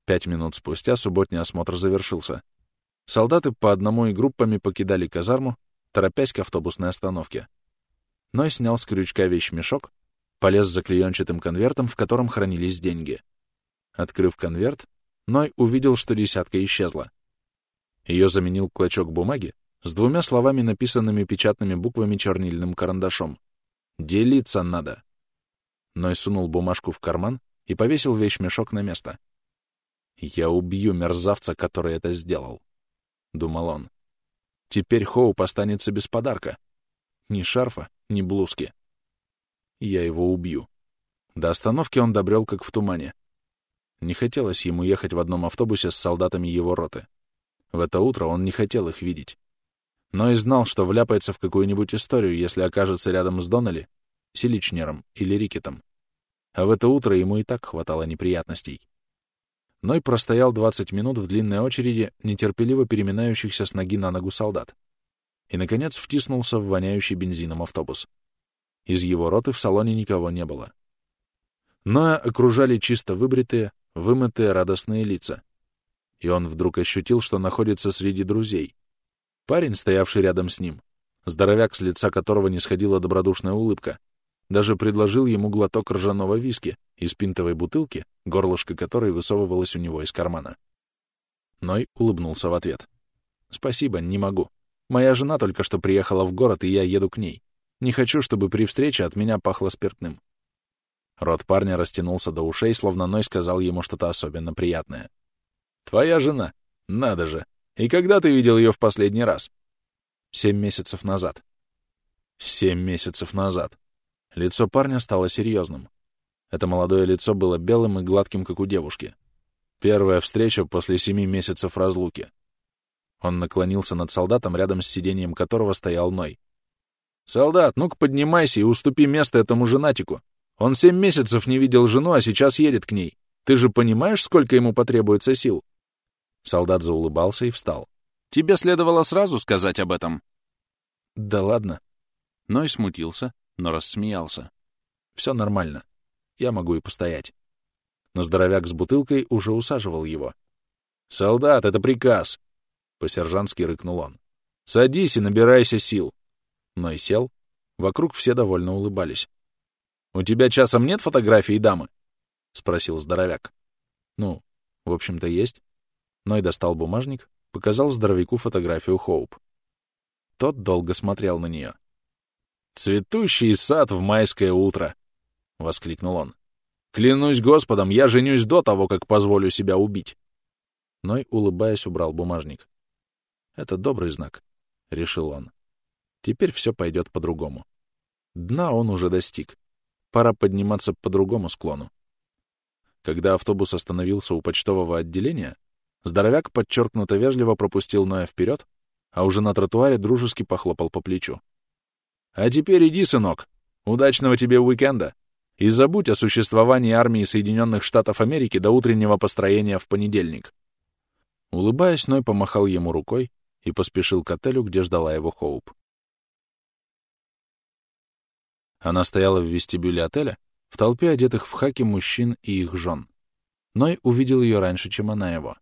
Пять минут спустя субботний осмотр завершился. Солдаты по одному и группами покидали казарму, торопясь к автобусной остановке. Ной снял с крючка вещмешок, полез за клеенчатым конвертом, в котором хранились деньги. Открыв конверт, Ной увидел, что десятка исчезла. Ее заменил клочок бумаги с двумя словами, написанными печатными буквами чернильным карандашом. «Делиться надо». Ной сунул бумажку в карман и повесил вещмешок на место. «Я убью мерзавца, который это сделал», — думал он. «Теперь Хоуп останется без подарка. Ни шарфа, ни блузки. Я его убью». До остановки он добрел как в тумане. Не хотелось ему ехать в одном автобусе с солдатами его роты. В это утро он не хотел их видеть. Но и знал, что вляпается в какую-нибудь историю, если окажется рядом с Доннелли, Силичнером или Рикетом. А в это утро ему и так хватало неприятностей. Ной простоял 20 минут в длинной очереди нетерпеливо переминающихся с ноги на ногу солдат. И, наконец, втиснулся в воняющий бензином автобус. Из его роты в салоне никого не было. Ноя окружали чисто выбритые, вымытые радостные лица. И он вдруг ощутил, что находится среди друзей. Парень, стоявший рядом с ним, здоровяк, с лица которого не сходила добродушная улыбка, даже предложил ему глоток ржаного виски из пинтовой бутылки, горлышко которой высовывалось у него из кармана. Ной улыбнулся в ответ. «Спасибо, не могу. Моя жена только что приехала в город, и я еду к ней. Не хочу, чтобы при встрече от меня пахло спиртным». Рот парня растянулся до ушей, словно Ной сказал ему что-то особенно приятное. «Твоя жена? Надо же! И когда ты видел ее в последний раз?» «Семь месяцев назад». «Семь месяцев назад». Лицо парня стало серьезным. Это молодое лицо было белым и гладким, как у девушки. Первая встреча после семи месяцев разлуки. Он наклонился над солдатом, рядом с сиденьем которого стоял Ной. «Солдат, ну-ка поднимайся и уступи место этому женатику. Он семь месяцев не видел жену, а сейчас едет к ней. Ты же понимаешь, сколько ему потребуется сил?» Солдат заулыбался и встал. «Тебе следовало сразу сказать об этом». «Да ладно». Ной смутился, но рассмеялся. «Все нормально. Я могу и постоять». Но здоровяк с бутылкой уже усаживал его. «Солдат, это приказ!» По-сержантски рыкнул он. «Садись и набирайся сил!» Ной сел. Вокруг все довольно улыбались. «У тебя часом нет фотографии дамы?» — спросил здоровяк. «Ну, в общем-то, есть». Ной достал бумажник, показал здоровяку фотографию Хоуп. Тот долго смотрел на нее. «Цветущий сад в майское утро!» — воскликнул он. «Клянусь Господом, я женюсь до того, как позволю себя убить!» Ной, улыбаясь, убрал бумажник. «Это добрый знак», — решил он. «Теперь все пойдет по-другому. Дна он уже достиг. Пора подниматься по другому склону. Когда автобус остановился у почтового отделения, здоровяк подчеркнуто вежливо пропустил Ноя вперед, а уже на тротуаре дружески похлопал по плечу. «А теперь иди, сынок. Удачного тебе уикенда. И забудь о существовании армии Соединенных Штатов Америки до утреннего построения в понедельник». Улыбаясь, Ной помахал ему рукой и поспешил к отелю, где ждала его Хоуп. Она стояла в вестибюле отеля, в толпе одетых в хаки мужчин и их жен. Ной увидел ее раньше, чем она его.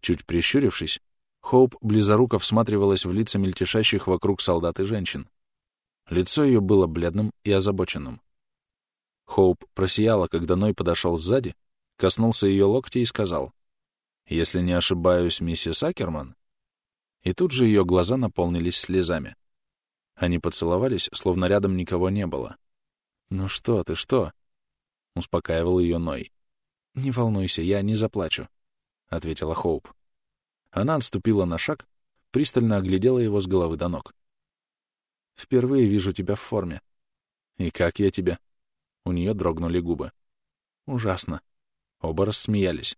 Чуть прищурившись, Хоуп близоруко всматривалась в лица мельтешащих вокруг солдат и женщин. Лицо ее было бледным и озабоченным. Хоуп просияла, когда Ной подошел сзади, коснулся ее локтя и сказал, «Если не ошибаюсь, миссис Акерман?» И тут же ее глаза наполнились слезами. Они поцеловались, словно рядом никого не было. «Ну что ты, что?» — успокаивал ее Ной. «Не волнуйся, я не заплачу», — ответила Хоуп. Она отступила на шаг, пристально оглядела его с головы до ног. «Впервые вижу тебя в форме». «И как я тебе?» У нее дрогнули губы. «Ужасно». Оба рассмеялись.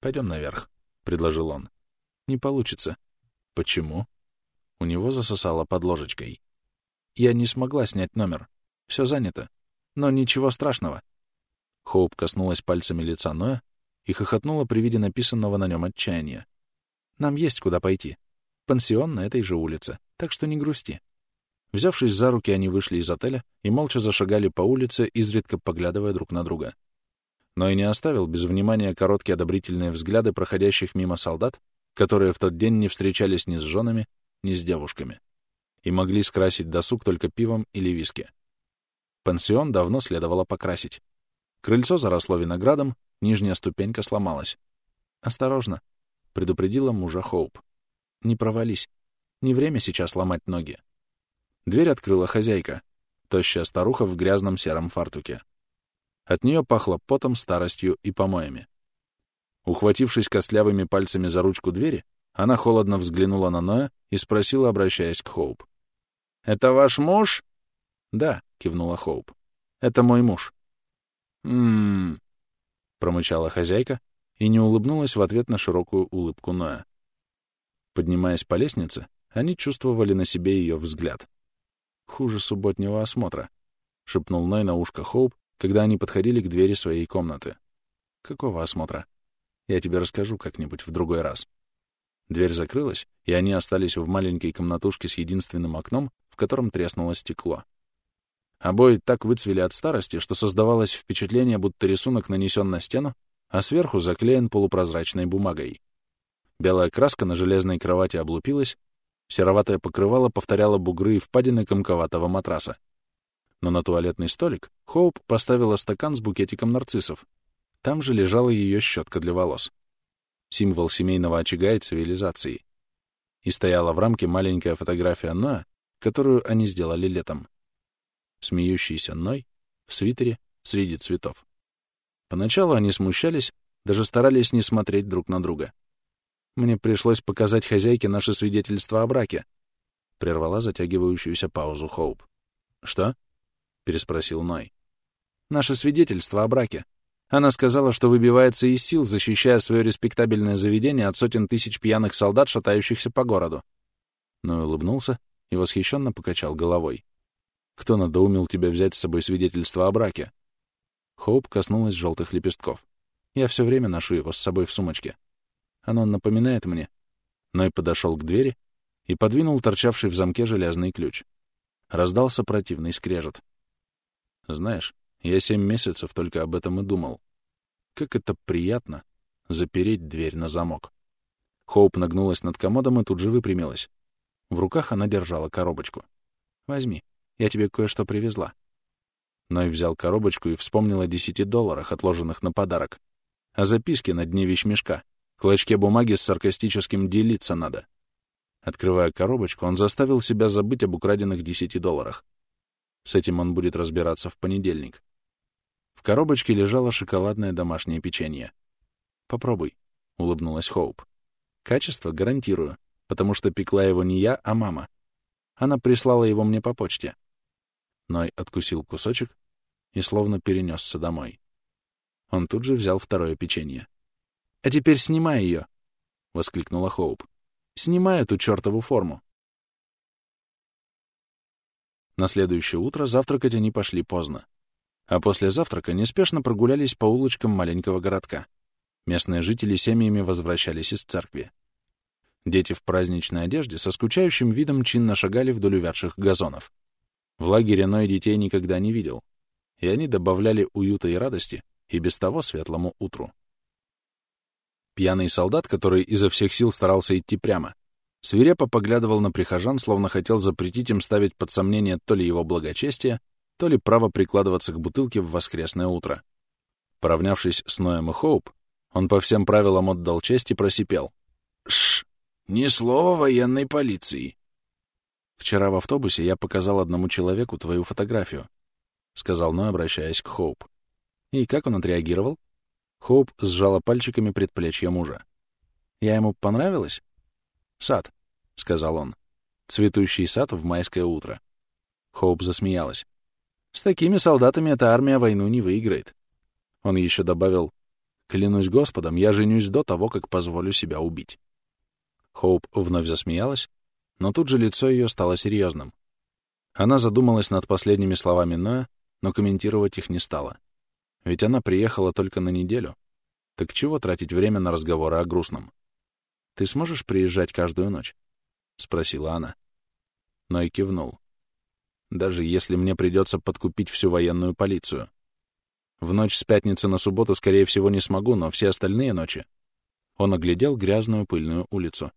«Пойдем наверх», — предложил он. «Не получится». «Почему?» У него засосало под ложечкой. Я не смогла снять номер. Все занято. Но ничего страшного. Хоуп коснулась пальцами лица Ноя и хохотнула при виде написанного на нем отчаяния. «Нам есть куда пойти. Пансион на этой же улице, так что не грусти». Взявшись за руки, они вышли из отеля и молча зашагали по улице, изредка поглядывая друг на друга. Но и не оставил без внимания короткие одобрительные взгляды проходящих мимо солдат, которые в тот день не встречались ни с женами, ни с девушками и могли скрасить досуг только пивом или виски. Пансион давно следовало покрасить. Крыльцо заросло виноградом, нижняя ступенька сломалась. «Осторожно», — предупредила мужа Хоуп. «Не провались. Не время сейчас ломать ноги». Дверь открыла хозяйка, тощая старуха в грязном сером фартуке. От нее пахло потом, старостью и помоями. Ухватившись костлявыми пальцами за ручку двери, она холодно взглянула на Ноя и спросила, обращаясь к Хоуп. «Это ваш муж?» «Да», — кивнула Хоуп. «Это мой муж». «М-м-м», промычала хозяйка и не улыбнулась в ответ на широкую улыбку Ноя. Поднимаясь по лестнице, они чувствовали на себе ее взгляд. «Хуже субботнего осмотра», — шепнул Ной на ушко Хоуп, когда они подходили к двери своей комнаты. «Какого осмотра? Я тебе расскажу как-нибудь в другой раз». Дверь закрылась, и они остались в маленькой комнатушке с единственным окном, в котором треснуло стекло. Обои так выцвели от старости, что создавалось впечатление, будто рисунок нанесен на стену, а сверху заклеен полупрозрачной бумагой. Белая краска на железной кровати облупилась, сероватое покрывало повторяло бугры и впадины комковатого матраса. Но на туалетный столик Хоуп поставила стакан с букетиком нарциссов. Там же лежала ее щетка для волос символ семейного очага и цивилизации. И стояла в рамке маленькая фотография Ноя, которую они сделали летом. Смеющийся Ной в свитере среди цветов. Поначалу они смущались, даже старались не смотреть друг на друга. Мне пришлось показать хозяйке наше свидетельство о браке, — прервала затягивающуюся паузу Хоуп. «Что?» — переспросил Ной. «Наше свидетельство о браке. Она сказала, что выбивается из сил, защищая свое респектабельное заведение от сотен тысяч пьяных солдат, шатающихся по городу». Ной улыбнулся и восхищенно покачал головой. «Кто надоумил тебя взять с собой свидетельство о браке?» Хоуп коснулась желтых лепестков. «Я все время ношу его с собой в сумочке. Оно напоминает мне». Ной подошел к двери и подвинул торчавший в замке железный ключ. Раздался противный скрежет. Знаешь, я семь месяцев только об этом и думал. Как это приятно — запереть дверь на замок. Хоуп нагнулась над комодом и тут же выпрямилась. В руках она держала коробочку. «Возьми, я тебе кое-что привезла». Ной взял коробочку и вспомнил о десяти долларах, отложенных на подарок. О записке на дне вещмешка. Клочке бумаги с саркастическим «делиться надо». Открывая коробочку, он заставил себя забыть об украденных 10 долларах. С этим он будет разбираться в понедельник. В коробочке лежало шоколадное домашнее печенье. «Попробуй», — улыбнулась Хоуп. «Качество гарантирую, потому что пекла его не я, а мама. Она прислала его мне по почте». Ной откусил кусочек и словно перенесся домой. Он тут же взял второе печенье. «А теперь снимай ее!» — воскликнула Хоуп. Снимай эту чертову форму. На следующее утро завтракать они пошли поздно. А после завтрака неспешно прогулялись по улочкам маленького городка. Местные жители семьями возвращались из церкви. Дети в праздничной одежде со скучающим видом чинно шагали вдоль увядших газонов. В лагере Ной детей никогда не видел, и они добавляли уюта и радости и без того светлому утру. Пьяный солдат, который изо всех сил старался идти прямо, свирепо поглядывал на прихожан, словно хотел запретить им ставить под сомнение то ли его благочестие, то ли право прикладываться к бутылке в воскресное утро. Поравнявшись с Ноем и Хоуп, он по всем правилам отдал честь и просипел. «Шш! Ни слова военной полиции!» «Вчера в автобусе я показал одному человеку твою фотографию», — сказал Ной, обращаясь к Хоуп. «И как он отреагировал?» Хоуп сжала пальчиками предплечье мужа. «Я ему понравилась?» «Сад», — сказал он. «Цветущий сад в майское утро». Хоуп засмеялась. «С такими солдатами эта армия войну не выиграет». Он еще добавил, «Клянусь Господом, я женюсь до того, как позволю себя убить». Хоуп вновь засмеялась, но тут же лицо ее стало серьезным. Она задумалась над последними словами Ноя, но комментировать их не стала. Ведь она приехала только на неделю. Так чего тратить время на разговоры о грустном? «Ты сможешь приезжать каждую ночь?» — спросила она. Ной кивнул. «Даже если мне придется подкупить всю военную полицию. В ночь с пятницы на субботу, скорее всего, не смогу, но все остальные ночи...» Он оглядел грязную пыльную улицу.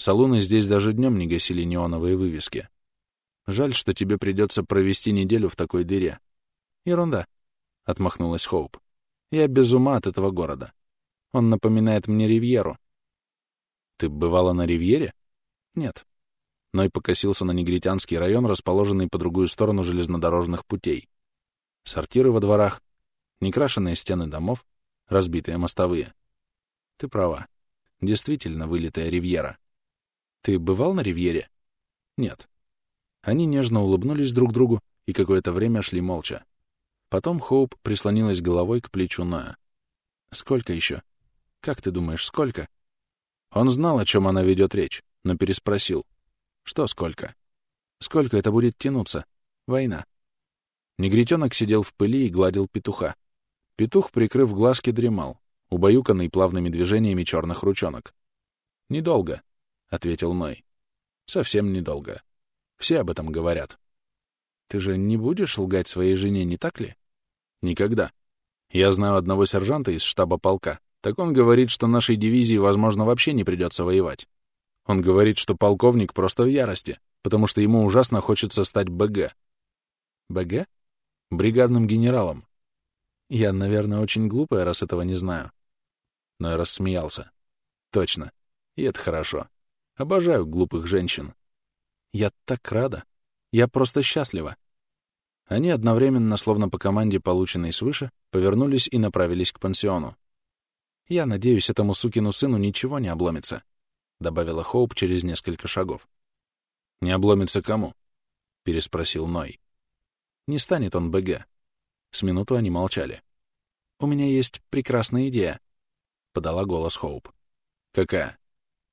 Салуны здесь даже днем не гасили неоновые вывески. Жаль, что тебе придется провести неделю в такой дыре. Ерунда. — отмахнулась Хоуп. «Я без ума от этого города. Он напоминает мне Ривьеру». «Ты бывала на Ривьере?» «Нет». Ной покосился на негритянский район, расположенный по другую сторону железнодорожных путей. Сортиры во дворах, некрашенные стены домов, разбитые мостовые. Ты права. Действительно вылитая Ривьера. Ты бывал на Ривьере? Нет. Они нежно улыбнулись друг другу и какое-то время шли молча. Потом Хоуп прислонилась головой к плечу Ноя. «Сколько еще? Как ты думаешь, сколько?» Он знал, о чем она ведет речь, но переспросил. «Что сколько?» «Сколько это будет тянуться? Война». Негритенок сидел в пыли и гладил петуха. Петух, прикрыв глазки, дремал, убаюканный плавными движениями черных ручонок. «Недолго», — ответил Ной. «Совсем недолго. Все об этом говорят». «Ты же не будешь лгать своей жене, не так ли?» Никогда. Я знаю одного сержанта из штаба полка. Так он говорит, что нашей дивизии, возможно, вообще не придется воевать. Он говорит, что полковник просто в ярости, потому что ему ужасно хочется стать БГ. БГ? Бригадным генералом. Я, наверное, очень глупая, раз этого не знаю. Но я рассмеялся. Точно. И это хорошо. Обожаю глупых женщин. Я так рада. Я просто счастлива. Они одновременно, словно по команде, полученной свыше, повернулись и направились к пансиону. «Я надеюсь, этому сукину сыну ничего не обломится», — добавила Хоуп через несколько шагов. «Не обломится кому?» — переспросил Ной. «Не станет он БГ». С минуту они молчали. «У меня есть прекрасная идея», — подала голос Хоуп. «Какая?»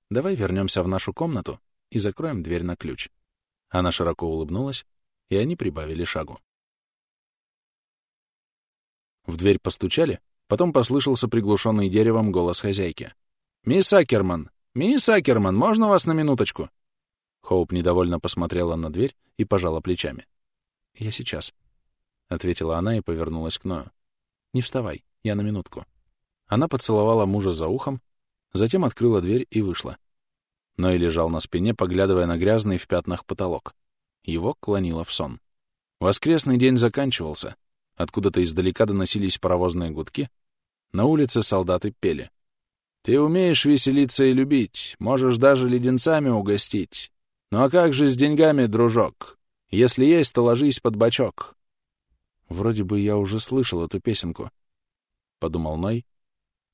«Давай вернемся в нашу комнату и закроем дверь на ключ». Она широко улыбнулась, и они прибавили шагу. В дверь постучали, потом послышался приглушенный деревом голос хозяйки. «Мисс Акерман! Мисс Акерман, можно вас на минуточку?» Хоуп недовольно посмотрела на дверь и пожала плечами. «Я сейчас», — ответила она и повернулась к Ною. «Не вставай, я на минутку». Она поцеловала мужа за ухом, затем открыла дверь и вышла. Ной лежал на спине, поглядывая на грязный в пятнах потолок. Его клонило в сон. Воскресный день заканчивался, Откуда-то издалека доносились паровозные гудки. На улице солдаты пели. «Ты умеешь веселиться и любить, можешь даже леденцами угостить. Ну а как же с деньгами, дружок? Если есть, то ложись под бочок». «Вроде бы я уже слышал эту песенку», — подумал Ной.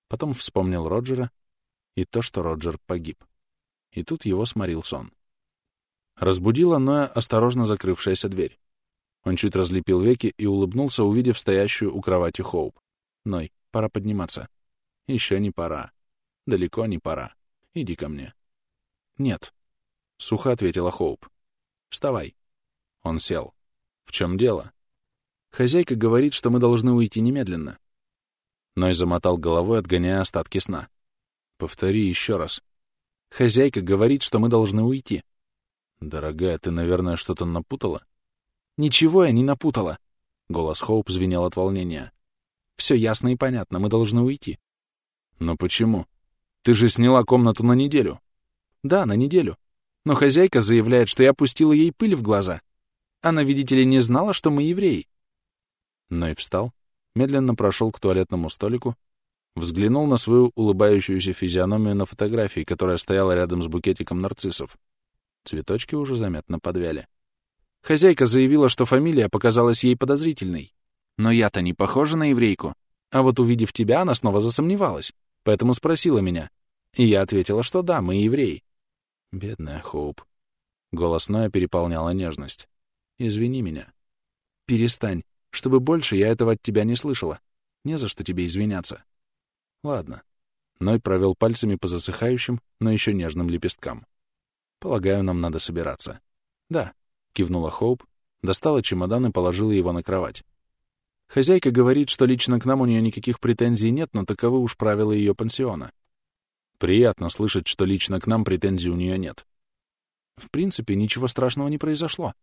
Потом вспомнил Роджера и то, что Роджер погиб. И тут его сморил сон. Разбудила Ноя осторожно закрывшаяся дверь. Он чуть разлепил веки и улыбнулся, увидев стоящую у кровати Хоуп. «Ной, пора подниматься». «Еще не пора. Далеко не пора. Иди ко мне». «Нет», — сухо ответила Хоуп. «Вставай». Он сел. «В чем дело?» «Хозяйка говорит, что мы должны уйти немедленно». Ной замотал головой, отгоняя остатки сна. «Повтори еще раз». «Хозяйка говорит, что мы должны уйти». «Дорогая, ты, наверное, что-то напутала?» «Ничего я не напутала!» Голос Хоуп звенел от волнения. «Все ясно и понятно, мы должны уйти». «Но почему? Ты же сняла комнату на неделю». «Да, на неделю. Но хозяйка заявляет, что я пустила ей пыль в глаза. Она, видите ли, не знала, что мы евреи». Ной встал, медленно прошел к туалетному столику, взглянул на свою улыбающуюся физиономию на фотографии, которая стояла рядом с букетиком нарциссов. Цветочки уже заметно подвяли. Хозяйка заявила, что фамилия показалась ей подозрительной. Но я-то не похожа на еврейку. А вот увидев тебя, она снова засомневалась, поэтому спросила меня. И я ответила, что да, мы евреи. Бедная Хоуп. Голос Ноя переполняла нежность. Извини меня. Перестань, чтобы больше я этого от тебя не слышала. Не за что тебе извиняться. Ладно. Ной провел пальцами по засыхающим, но еще нежным лепесткам. Полагаю, нам надо собираться. Да, — кивнула Хоуп, достала чемодан и положила его на кровать. Хозяйка говорит, что лично к нам у нее никаких претензий нет, но таковы уж правила ее пансиона. Приятно слышать, что лично к нам претензий у нее нет. В принципе, ничего страшного не произошло.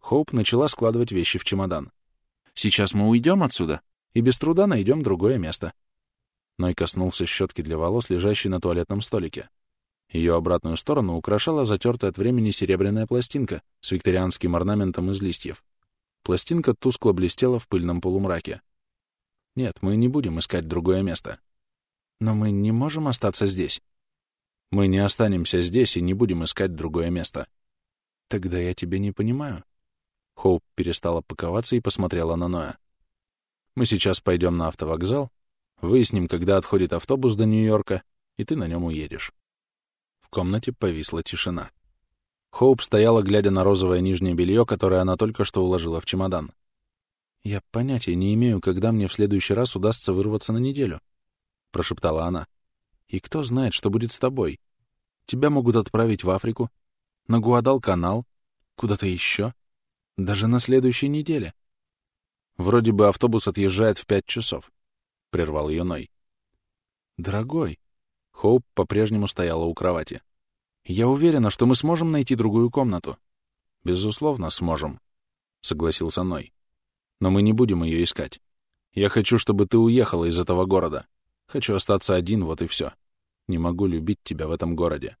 Хоуп начала складывать вещи в чемодан. Сейчас мы уйдем отсюда и без труда найдем другое место. Ной коснулся щетки для волос, лежащей на туалетном столике. Ее обратную сторону украшала затертая от времени серебряная пластинка с викторианским орнаментом из листьев. Пластинка тускло блестела в пыльном полумраке. Нет, мы не будем искать другое место. Но мы не можем остаться здесь. Мы не останемся здесь и не будем искать другое место. Тогда я тебя не понимаю. Хоуп перестала паковаться и посмотрела на Ноя. Мы сейчас пойдем на автовокзал, выясним, когда отходит автобус до Нью-Йорка, и ты на нем уедешь. В комнате повисла тишина. Хоуп стояла, глядя на розовое нижнее белье, которое она только что уложила в чемодан. «Я понятия не имею, когда мне в следующий раз удастся вырваться на неделю», — прошептала она. «И кто знает, что будет с тобой? Тебя могут отправить в Африку, на Гуадал-канал, куда-то еще, даже на следующей неделе». «Вроде бы автобус отъезжает в пять часов», — прервал ее Ной. «Дорогой», Хоуп по-прежнему стояла у кровати. «Я уверена, что мы сможем найти другую комнату». «Безусловно, сможем», — согласился Ной. «Но мы не будем ее искать. Я хочу, чтобы ты уехала из этого города. Хочу остаться один, вот и все. Не могу любить тебя в этом городе.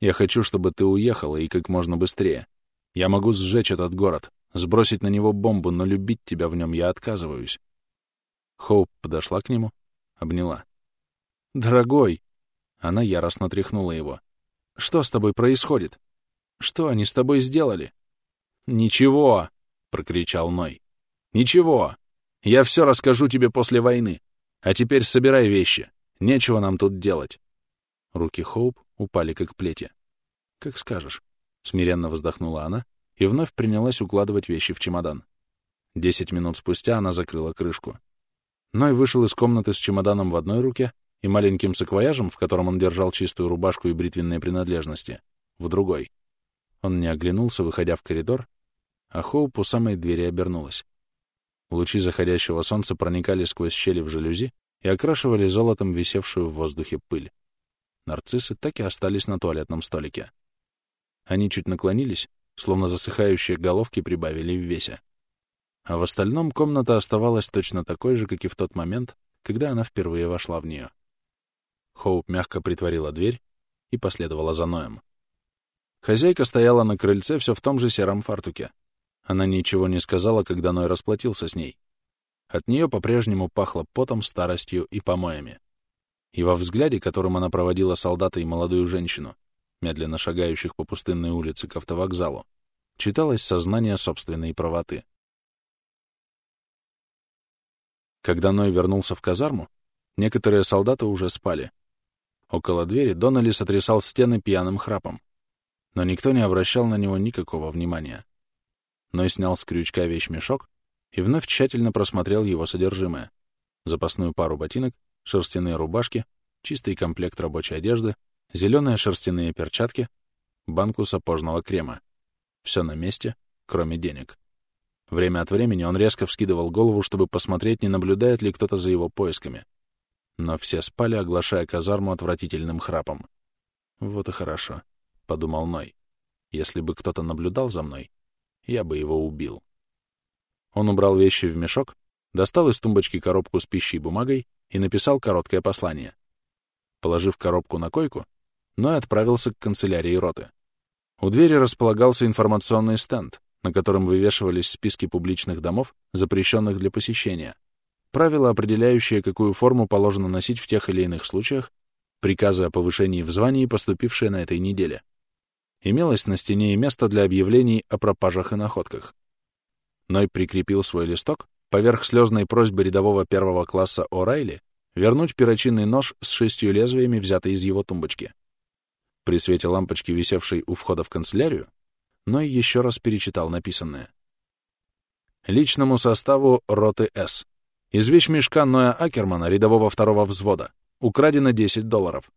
Я хочу, чтобы ты уехала и как можно быстрее. Я могу сжечь этот город, сбросить на него бомбу, но любить тебя в нем я отказываюсь». Хоуп подошла к нему, обняла. «Дорогой!» Она яростно тряхнула его. «Что с тобой происходит? Что они с тобой сделали?» «Ничего!» — прокричал Ной. Ничего. Я все расскажу тебе после войны. А теперь собирай вещи. Нечего нам тут делать. Руки Хоуп упали как плети. Как скажешь. Смиренно вздохнула она и вновь принялась укладывать вещи в чемодан. Десять минут спустя она закрыла крышку. Ной вышел из комнаты с чемоданом в одной руке и маленьким саквояжем, в котором он держал чистую рубашку и бритвенные принадлежности, в другой. Он не оглянулся, выходя в коридор, а Хоуп у самой двери обернулась. Лучи заходящего солнца проникали сквозь щели в жалюзи и окрашивали золотом висевшую в воздухе пыль. Нарциссы так и остались на туалетном столике. Они чуть наклонились, словно засыхающие головки прибавили в весе. А в остальном комната оставалась точно такой же, как и в тот момент, когда она впервые вошла в нее. Хоуп мягко притворила дверь и последовала за Ноем. Хозяйка стояла на крыльце все в том же сером фартуке. Она ничего не сказала, когда Ной расплатился с ней. От нее по-прежнему пахло потом, старостью и помоями. И во взгляде, которым она проводила солдата и молодую женщину, медленно шагающих по пустынной улице к автовокзалу, читалось сознание собственной правоты. Когда Ной вернулся в казарму, некоторые солдаты уже спали. Около двери Доннелли сотрясал стены пьяным храпом но никто не обращал на него никакого внимания. Ной снял с крючка вещмешок и вновь тщательно просмотрел его содержимое. Запасную пару ботинок, шерстяные рубашки, чистый комплект рабочей одежды, зеленые шерстяные перчатки, банку сапожного крема. Все на месте, кроме денег. Время от времени он резко вскидывал голову, чтобы посмотреть, не наблюдает ли кто-то за его поисками. Но все спали, оглашая казарму отвратительным храпом. Вот и хорошо. — подумал Ной. «Если бы кто-то наблюдал за мной, я бы его убил». Он убрал вещи в мешок, достал из тумбочки коробку с пищей и бумагой и написал короткое послание. Положив коробку на койку, Ной отправился к канцелярии роты. У двери располагался информационный стенд, на котором вывешивались списки публичных домов, запрещенных для посещения, правила, определяющие, какую форму положено носить в тех или иных случаях, приказы о повышении в звании, поступившие на этой неделе имелось на стене и место для объявлений о пропажах и находках. Ной прикрепил свой листок поверх слезной просьбы рядового первого класса О'Райли вернуть перочинный нож с шестью лезвиями, взятый из его тумбочки. При свете лампочки, висевшей у входа в канцелярию, Ной еще раз перечитал написанное. Личному составу роты С. Из вещмешка Ноя Акермана, рядового второго взвода, украдено 10 долларов.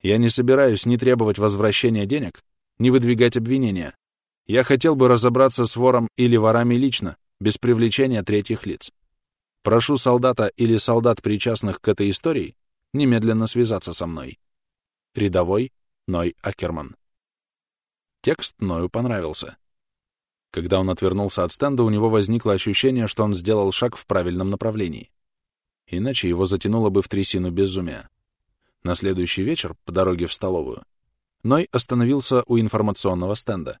Я не собираюсь ни требовать возвращения денег, не выдвигать обвинения. Я хотел бы разобраться с вором или ворами лично, без привлечения третьих лиц. Прошу солдата или солдат, причастных к этой истории, немедленно связаться со мной. Рядовой Ной Акерман. Текст Ною понравился. Когда он отвернулся от стенда, у него возникло ощущение, что он сделал шаг в правильном направлении. Иначе его затянуло бы в трясину безумия. На следующий вечер, по дороге в столовую, Ной остановился у информационного стенда.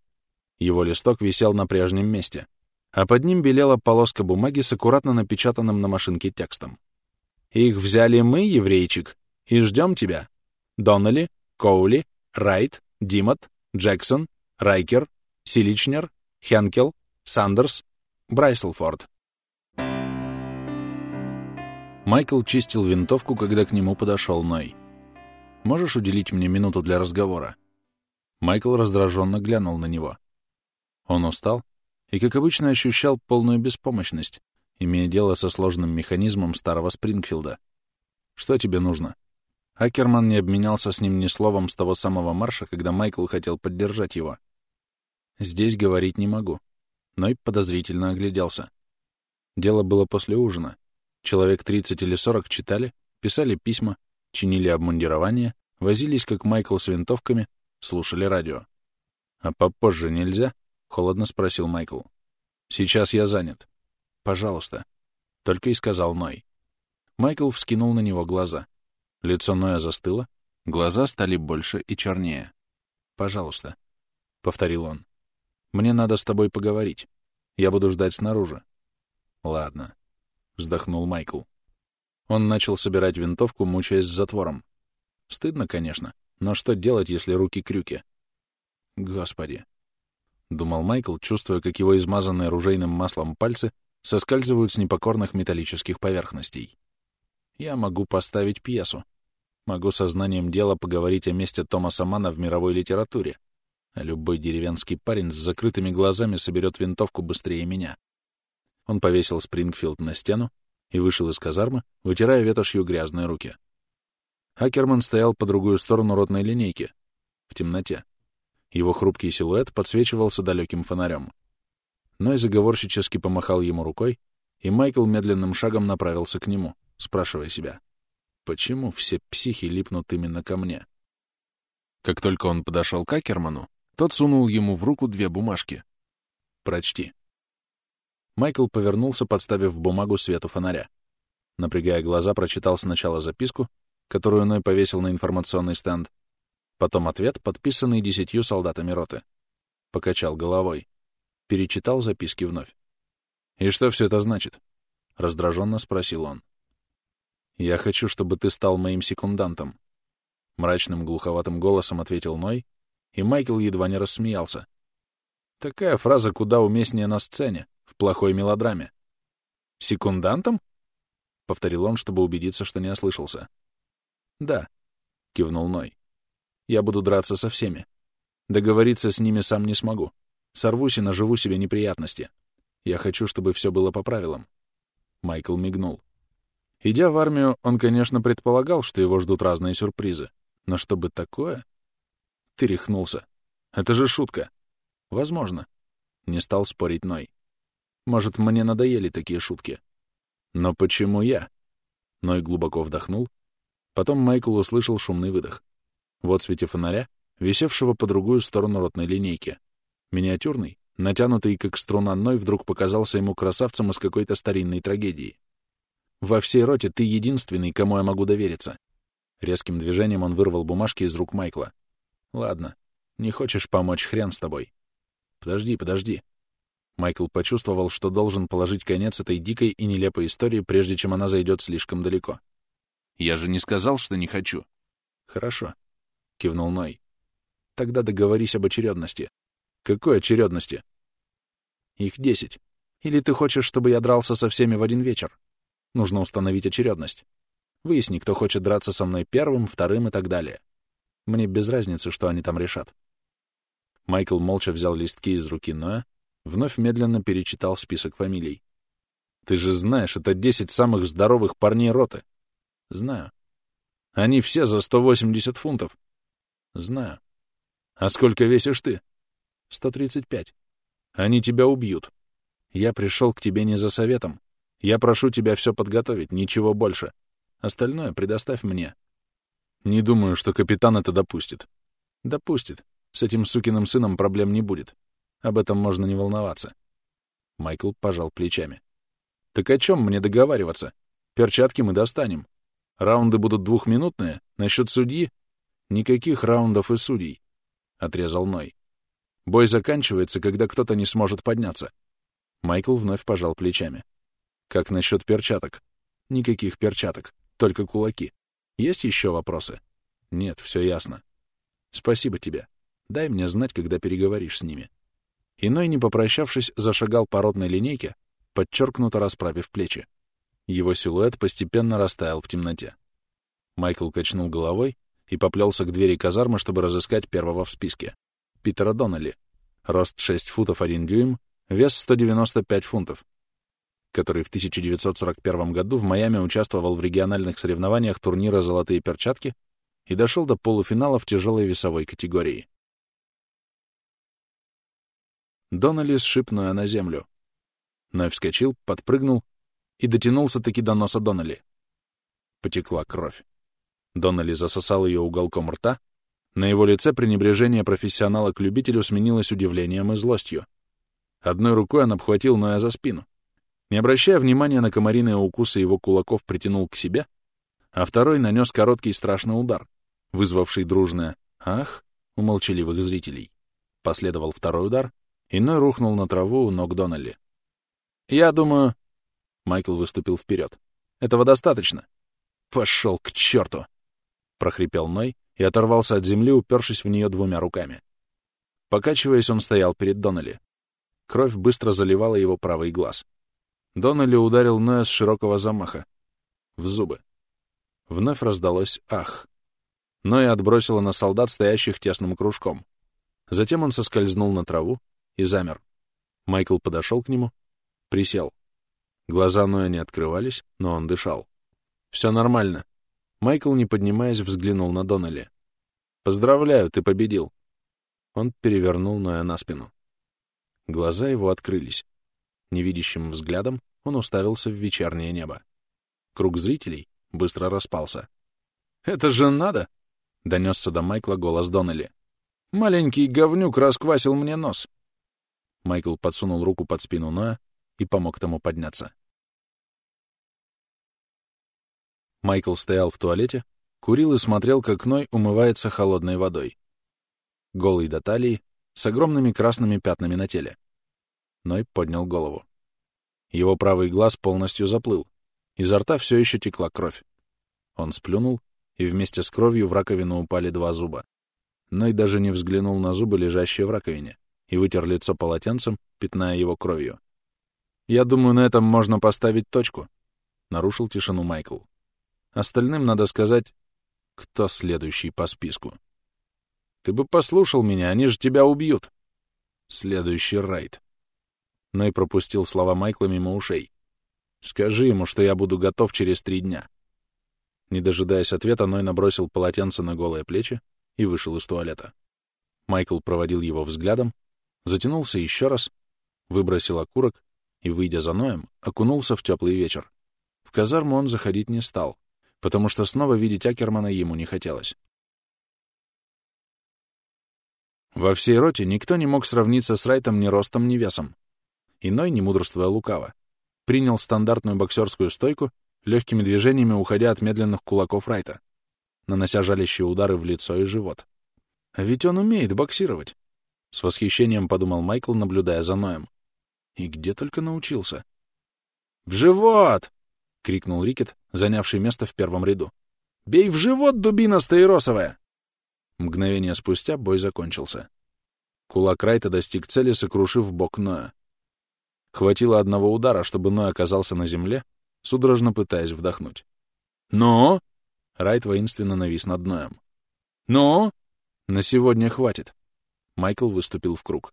Его листок висел на прежнем месте, а под ним белела полоска бумаги с аккуратно напечатанным на машинке текстом. «Их взяли мы, еврейчик, и ждем тебя. Доннелли, Коули, Райт, Димот, Джексон, Райкер, Силичнер, Хенкел, Сандерс, Брайселфорд». Майкл чистил винтовку, когда к нему подошел Ной. Можешь уделить мне минуту для разговора?» Майкл раздраженно глянул на него. Он устал и, как обычно, ощущал полную беспомощность, имея дело со сложным механизмом старого Спрингфилда. «Что тебе нужно?» Акерман не обменялся с ним ни словом с того самого марша, когда Майкл хотел поддержать его. «Здесь говорить не могу». Ной подозрительно огляделся. Дело было после ужина. Человек 30 или 40 читали, писали письма, чинили обмундирование, возились, как Майкл с винтовками, слушали радио. «А попозже нельзя?» — холодно спросил Майкл. «Сейчас я занят». «Пожалуйста», — только и сказал Ной. Майкл вскинул на него глаза. Лицо Ноя застыло, глаза стали больше и чернее. «Пожалуйста», — повторил он. «Мне надо с тобой поговорить. Я буду ждать снаружи». «Ладно», — вздохнул Майкл. Он начал собирать винтовку, мучаясь с затвором. Стыдно, конечно, но что делать, если руки крюки? Господи! — думал Майкл, чувствуя, как его измазанные ружейным маслом пальцы соскальзывают с непокорных металлических поверхностей. Я могу поставить пьесу. Могу сознанием дела поговорить о месте Томаса Мана в мировой литературе, любой деревенский парень с закрытыми глазами соберет винтовку быстрее меня. Он повесил Спрингфилд на стену и вышел из казармы, вытирая ветошью грязные руки. Акерман стоял по другую сторону ротной линейки, в темноте. Его хрупкий силуэт подсвечивался далеким фонарем. Ной заговорщически помахал ему рукой, и Майкл медленным шагом направился к нему, спрашивая себя, почему все психи липнут именно ко мне? Как только он подошел к Акерману, тот сунул ему в руку две бумажки. «Прочти». Майкл повернулся, подставив бумагу свету фонаря. Напрягая глаза, прочитал сначала записку, которую Ной повесил на информационный стенд, потом ответ, подписанный десятью солдатами роты. Покачал головой. Перечитал записки вновь. «И что все это значит?» — раздраженно спросил он. «Я хочу, чтобы ты стал моим секундантом», — мрачным глуховатым голосом ответил Ной, и Майкл едва не рассмеялся. Такая фраза куда уместнее на сцене, в плохой мелодраме. «Секундантом?» — повторил он, чтобы убедиться, что не ослышался. «Да», — кивнул Ной. «Я буду драться со всеми. Договориться с ними сам не смогу. Сорвусь и наживу себе неприятности. Я хочу, чтобы все было по правилам». Майкл мигнул. Идя в армию, он, конечно, предполагал, что его ждут разные сюрпризы. Но чтобы такое... Ты рехнулся. Это же шутка. Возможно. Не стал спорить Ной. Может, мне надоели такие шутки. Но почему я? Ной глубоко вдохнул. Потом Майкл услышал шумный выдох. Вот свете фонаря, висевшего по другую сторону ротной линейки. Миниатюрный, натянутый как струна Ной, вдруг показался ему красавцем из какой-то старинной трагедии. «Во всей роте ты единственный, кому я могу довериться». Резким движением он вырвал бумажки из рук Майкла. Ладно, не хочешь помочь, хрен с тобой. Подожди, подожди. Майкл почувствовал, что должен положить конец этой дикой и нелепой истории, прежде чем она зайдет слишком далеко. Я же не сказал, что не хочу. Хорошо, кивнул Ной. Тогда договорись об очередности. Какой очередности? Их десять. Или ты хочешь, чтобы я дрался со всеми в один вечер? Нужно установить очередность. Выясни, кто хочет драться со мной первым, вторым и так далее. Мне без разницы, что они там решат. Майкл молча взял листки из руки Ноя, вновь медленно перечитал список фамилий. «Ты же знаешь, это десять самых здоровых парней роты». «Знаю». «Они все за 180 фунтов». «Знаю». «А сколько весишь ты?» «135». «Они тебя убьют». «Я пришел к тебе не за советом. Я прошу тебя все подготовить, ничего больше. Остальное предоставь мне. Не думаю, что капитан это допустит. Допустит. С этим сукиным сыном проблем не будет. Об этом можно не волноваться. Майкл пожал плечами. Так о чем мне договариваться? Перчатки мы достанем. Раунды будут двухминутные. Насчет судьи? Никаких раундов и судей. Отрезал Ной. Бой заканчивается, когда кто-то не сможет подняться. Майкл вновь пожал плечами. Как насчет перчаток? Никаких перчаток, только кулаки. Есть еще вопросы? Нет, все ясно. Спасибо тебе. Дай мне знать, когда переговоришь с ними. Иной, не попрощавшись, зашагал по ротной линейке, подчеркнуто расправив плечи. Его силуэт постепенно растаял в темноте. Майкл качнул головой и поплелся к двери казармы, чтобы разыскать первого в списке. Питера Доннелли. Рост 6 футов 1 дюйм, вес 195 фунтов который в 1941 году в Майами участвовал в региональных соревнованиях турнира «Золотые перчатки» и дошел до полуфинала в тяжелой весовой категории. Доннелли сшиб Ноя на землю. Ной вскочил, подпрыгнул и дотянулся-таки до носа Доннелли. Потекла кровь. Доннелли засосал ее уголком рта. На его лице пренебрежение профессионала к любителю сменилось удивлением и злостью. Одной рукой он обхватил Ноя за спину. Не обращая внимания на комариные укусы, его кулаков притянул к себе, а второй нанес короткий страшный удар, вызвавший дружное «ах» у молчаливых зрителей. Последовал второй удар, иной рухнул на траву у ног Доннелли. «Я думаю...» Майкл выступил вперед. «Этого достаточно». «Пошел к черту!» — прохрипел Ной и оторвался от земли, упершись в нее двумя руками. Покачиваясь, он стоял перед Доннелли. Кровь быстро заливала его правый глаз. Доннелли ударил Ноя с широкого замаха. В зубы. Вновь раздалось «ах». Ноя отбросило на солдат, стоящих тесным кружком. Затем он соскользнул на траву и замер. Майкл подошел к нему, присел. Глаза Ноя не открывались, но он дышал. «Все нормально». Майкл, не поднимаясь, взглянул на Доннелли. «Поздравляю, ты победил». Он перевернул Ноя на спину. Глаза его открылись. Невидящим взглядом он уставился в вечернее небо. Круг зрителей быстро распался. «Это же надо!» — донесся до Майкла голос Доннелли. «Маленький говнюк расквасил мне нос!» Майкл подсунул руку под спину Ноя и помог тому подняться. Майкл стоял в туалете, курил и смотрел, как Ной умывается холодной водой. Голый до талии, с огромными красными пятнами на теле. Ной поднял голову. Его правый глаз полностью заплыл. Изо рта все еще текла кровь. Он сплюнул, и вместе с кровью в раковину упали два зуба. Ной даже не взглянул на зубы, лежащие в раковине, и вытер лицо полотенцем, пятная его кровью. «Я думаю, на этом можно поставить точку», — нарушил тишину Майкл. «Остальным надо сказать, кто следующий по списку». «Ты бы послушал меня, они же тебя убьют». «Следующий райд», Ной пропустил слова Майкла мимо ушей. «Скажи ему, что я буду готов через три дня». Не дожидаясь ответа, Ной набросил полотенце на голые плечи и вышел из туалета. Майкл проводил его взглядом, затянулся еще раз, выбросил окурок и, выйдя за Ноем, окунулся в теплый вечер. В казарму он заходить не стал, потому что снова видеть Акермана ему не хотелось. Во всей роте никто не мог сравниться с Райтом ни ростом, ни весом. Иной, не мудрствуя лукаво, принял стандартную боксерскую стойку, легкими движениями уходя от медленных кулаков Райта, нанося жалящие удары в лицо и живот. А ведь он умеет боксировать. С восхищением подумал Майкл, наблюдая за Ноем. И где только научился. «В живот!» — крикнул Рикет, занявший место в первом ряду. «Бей в живот, дубина стаиросовая!» Мгновение спустя бой закончился. Кулак Райта достиг цели, сокрушив бок Ноя. Хватило одного удара, чтобы Ной оказался на земле, судорожно пытаясь вдохнуть. «Но!» — Райт воинственно навис над Ноем. «Но!» «На сегодня хватит!» Майкл выступил в круг.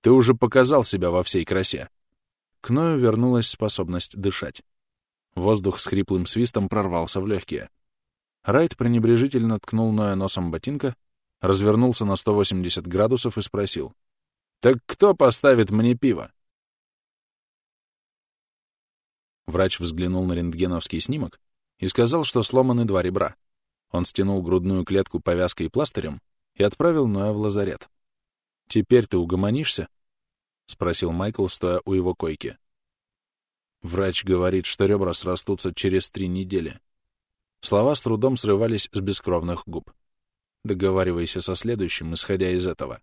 «Ты уже показал себя во всей красе!» К Ною вернулась способность дышать. Воздух с хриплым свистом прорвался в легкие. Райт пренебрежительно ткнул Ноя носом ботинка, развернулся на 180 градусов и спросил. «Так кто поставит мне пиво?» Врач взглянул на рентгеновский снимок и сказал, что сломаны два ребра. Он стянул грудную клетку повязкой и пластырем и отправил Ноя в лазарет. «Теперь ты угомонишься?» — спросил Майкл, стоя у его койки. Врач говорит, что ребра срастутся через три недели. Слова с трудом срывались с бескровных губ. Договаривайся со следующим, исходя из этого.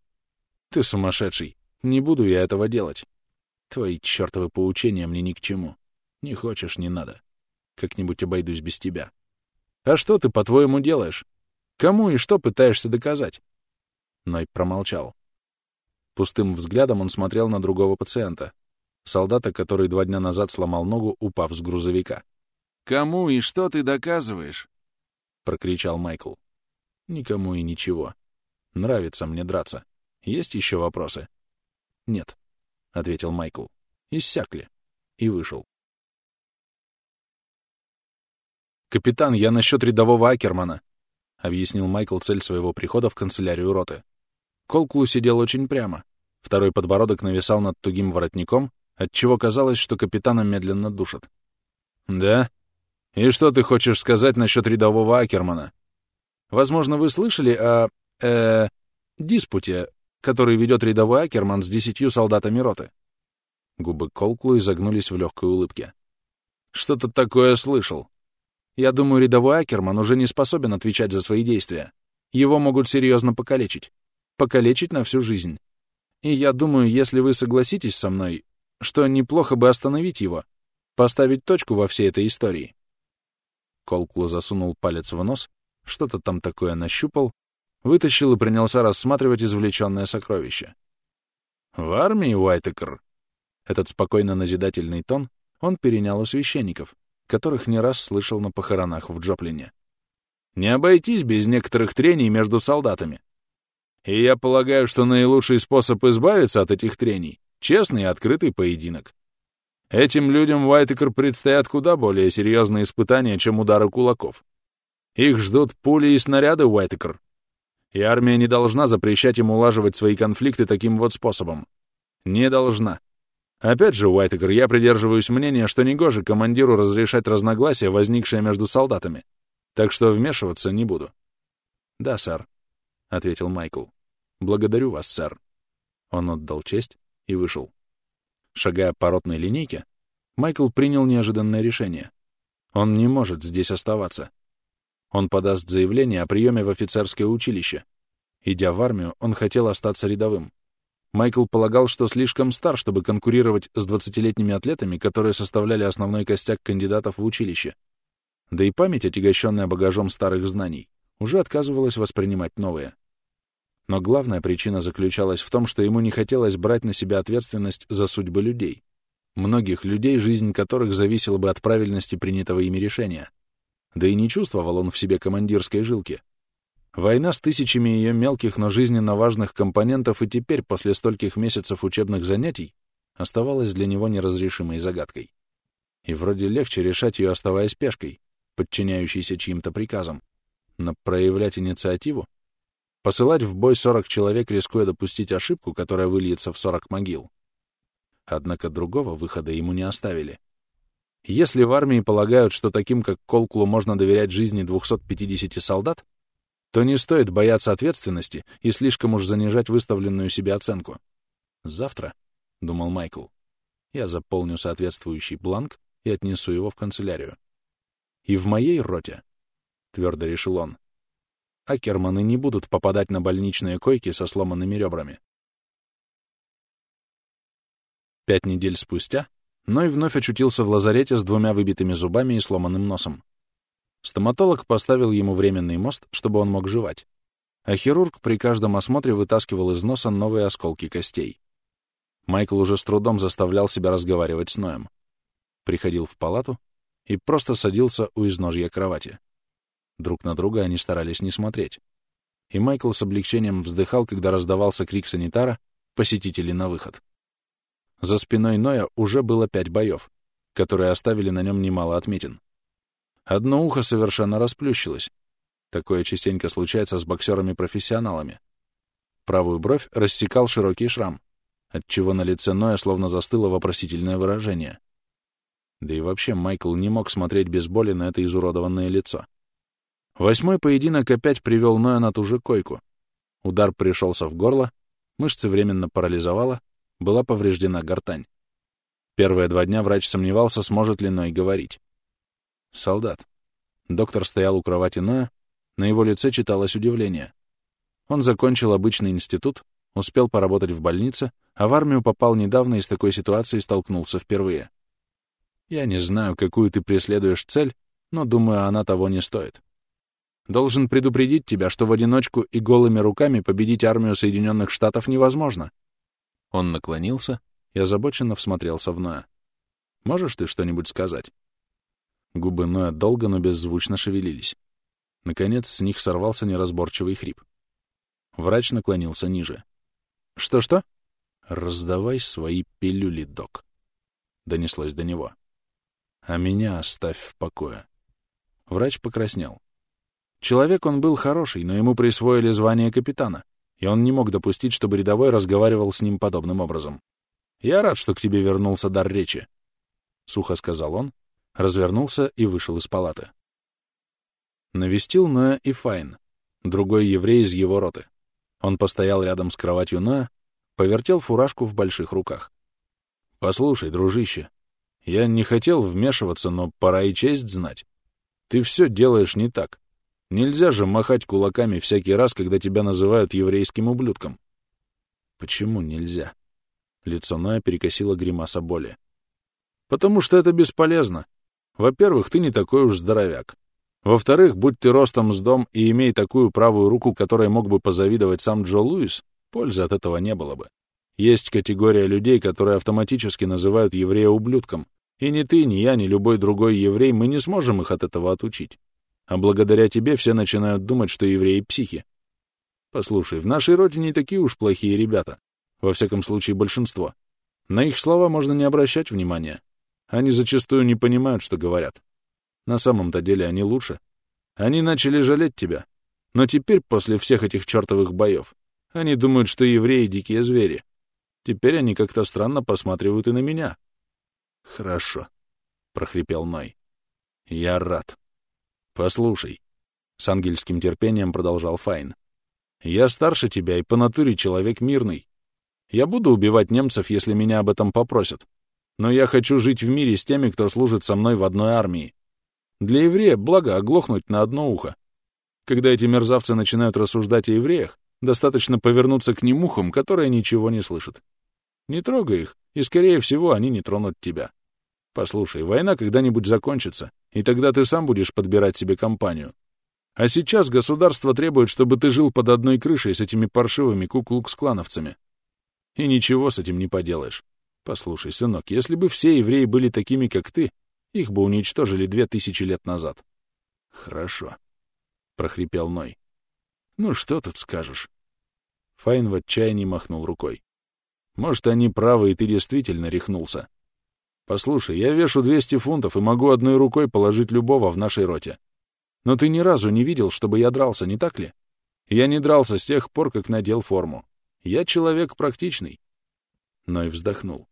Ты сумасшедший. Не буду я этого делать. Твои чертовы поучения мне ни к чему. Не хочешь — не надо. Как-нибудь обойдусь без тебя. А что ты, по-твоему, делаешь? Кому и что пытаешься доказать?» Ной промолчал. Пустым взглядом он смотрел на другого пациента, солдата, который два дня назад сломал ногу, упав с грузовика. «Кому и что ты доказываешь?» — прокричал Майкл. «Никому и ничего. Нравится мне драться. Есть еще вопросы?» «Нет», — ответил Майкл. «Иссякли». И вышел. «Капитан, я насчет рядового Акермана», — объяснил Майкл цель своего прихода в канцелярию роты. Колклу сидел очень прямо. Второй подбородок нависал над тугим воротником, отчего казалось, что капитана медленно душат. «Да? И что ты хочешь сказать насчет рядового Акермана? Возможно, вы слышали о... э... диспуте, который ведет рядовой Акерман с десятью солдатами роты?» Губы Колклу изогнулись в легкой улыбке. «Что-то такое слышал. Я думаю, рядовой Акерман уже не способен отвечать за свои действия. Его могут серьезно покалечить. Покалечить на всю жизнь. И я думаю, если вы согласитесь со мной, что неплохо бы остановить его, поставить точку во всей этой истории. Колклу засунул палец в нос, что-то там такое нащупал, вытащил и принялся рассматривать извлеченное сокровище. «В армии, Уайтекер?» Этот спокойно назидательный тон он перенял у священников, которых не раз слышал на похоронах в Джоплине. Не обойтись без некоторых трений между солдатами. И я полагаю, что наилучший способ избавиться от этих трений — честный и открытый поединок. Этим людям Уайтекер предстоят куда более серьезные испытания, чем удары кулаков. Их ждут пули и снаряды, Уайтекер. И армия не должна запрещать им улаживать свои конфликты таким вот способом. Не должна. Опять же, Уайтекер, я придерживаюсь мнения, что негоже командиру разрешать разногласия, возникшие между солдатами. Так что вмешиваться не буду. — Да, сэр, — ответил Майкл. — Благодарю вас, сэр. Он отдал честь и вышел. Шагая по ротной линейке, Майкл принял неожиданное решение. Он не может здесь оставаться. Он подаст заявление о приеме в офицерское училище. Идя в армию, он хотел остаться рядовым. Майкл полагал, что слишком стар, чтобы конкурировать с 20-летними атлетами, которые составляли основной костяк кандидатов в училище. Да и память, отягощенная багажом старых знаний, уже отказывалась воспринимать новые. Но главная причина заключалась в том, что ему не хотелось брать на себя ответственность за судьбы людей. Многих людей, жизнь которых зависела бы от правильности принятого ими решения. Да и не чувствовал он в себе командирской жилки. Война с тысячами ее мелких, но жизненно важных компонентов и теперь, после стольких месяцев учебных занятий, оставалась для него неразрешимой загадкой. И вроде легче решать ее, оставаясь пешкой, подчиняющейся чьим-то приказам. Но проявлять инициативу Посылать в бой 40 человек, рискуя допустить ошибку, которая выльется в 40 могил. Однако другого выхода ему не оставили. Если в армии полагают, что таким, как Колклу, можно доверять жизни 250 солдат, то не стоит бояться ответственности и слишком уж занижать выставленную себе оценку. «Завтра», — думал Майкл, — «я заполню соответствующий бланк и отнесу его в канцелярию. И в моей роте, — твердо решил он, Акерманы не будут попадать на больничные койки со сломанными ребрами. Пять недель спустя Ной вновь очутился в лазарете с двумя выбитыми зубами и сломанным носом. Стоматолог поставил ему временный мост, чтобы он мог жевать, а хирург при каждом осмотре вытаскивал из носа новые осколки костей. Майкл уже с трудом заставлял себя разговаривать с Ноем. Приходил в палату и просто садился у изножья кровати. Друг на друга они старались не смотреть. И Майкл с облегчением вздыхал, когда раздавался крик санитара «Посетители на выход». За спиной Ноя уже было пять боев, которые оставили на нем немало отметин. Одно ухо совершенно расплющилось. Такое частенько случается с боксерами-профессионалами. Правую бровь рассекал широкий шрам, отчего на лице Ноя словно застыло вопросительное выражение. Да и вообще Майкл не мог смотреть без боли на это изуродованное лицо. Восьмой поединок опять привел Ноя на ту же койку. Удар пришелся в горло, мышцы временно парализовало, была повреждена гортань. Первые два дня врач сомневался, сможет ли Ной говорить. Солдат. Доктор стоял у кровати Ноя, на его лице читалось удивление. Он закончил обычный институт, успел поработать в больнице, а в армию попал недавно и с такой ситуацией столкнулся впервые. Я не знаю, какую ты преследуешь цель, но думаю, она того не стоит. Должен предупредить тебя, что в одиночку и голыми руками победить армию Соединенных Штатов невозможно. Он наклонился и озабоченно всмотрелся в Ноя. «Можешь ты что-нибудь сказать?» Губы Ноя долго, но беззвучно шевелились. Наконец, с них сорвался неразборчивый хрип. Врач наклонился ниже. «Что-что?» «Раздавай свои пилюли, док», — донеслось до него. «А меня оставь в покое». Врач покраснел. Человек он был хороший, но ему присвоили звание капитана, и он не мог допустить, чтобы рядовой разговаривал с ним подобным образом. «Я рад, что к тебе вернулся дар речи», — сухо сказал он, развернулся и вышел из палаты. Навестил Ноя и Файн, другой еврей из его роты. Он постоял рядом с кроватью Ноя, повертел фуражку в больших руках. «Послушай, дружище, я не хотел вмешиваться, но пора и честь знать. Ты все делаешь не так. Нельзя же махать кулаками всякий раз, когда тебя называют еврейским ублюдком. Почему нельзя? Лицо Ноя перекосило гримаса боли. Потому что это бесполезно. Во-первых, ты не такой уж здоровяк. Во-вторых, будь ты ростом с дом и имей такую правую руку, которой мог бы позавидовать сам Джо Луис, пользы от этого не было бы. Есть категория людей, которые автоматически называют еврея ублюдком, И ни ты, ни я, ни любой другой еврей, мы не сможем их от этого отучить. А благодаря тебе все начинают думать, что евреи — психи. Послушай, в нашей роде не такие уж плохие ребята. Во всяком случае, большинство. На их слова можно не обращать внимания. Они зачастую не понимают, что говорят. На самом-то деле они лучше. Они начали жалеть тебя. Но теперь, после всех этих чертовых боев, они думают, что евреи — дикие звери. Теперь они как-то странно посматривают и на меня. — Хорошо, — прохрипел Ной. — Я рад. — Послушай, — с ангельским терпением продолжал Файн. — Я старше тебя и по натуре человек мирный. Я буду убивать немцев, если меня об этом попросят. Но я хочу жить в мире с теми, кто служит со мной в одной армии. Для еврея благо оглохнуть на одно ухо. Когда эти мерзавцы начинают рассуждать о евреях, достаточно повернуться к ним ухом, которые ничего не слышат. Не трогай их, и, скорее всего, они не тронут тебя. Послушай, война когда-нибудь закончится, и тогда ты сам будешь подбирать себе компанию. А сейчас государство требует, чтобы ты жил под одной крышей с этими паршивыми куклукс-клановцами. И ничего с этим не поделаешь. Послушай, сынок, если бы все евреи были такими, как ты, их бы уничтожили две тысячи лет назад. — Хорошо, — прохрипел Ной. — Ну, что тут скажешь? Файн в отчаянии махнул рукой. — Может, они правы, и ты действительно рехнулся. Послушай, я вешу 200 фунтов и могу одной рукой положить любого в нашей роте. Но ты ни разу не видел, чтобы я дрался, не так ли? Я не дрался с тех пор, как надел форму. Я человек практичный. Ной вздохнул.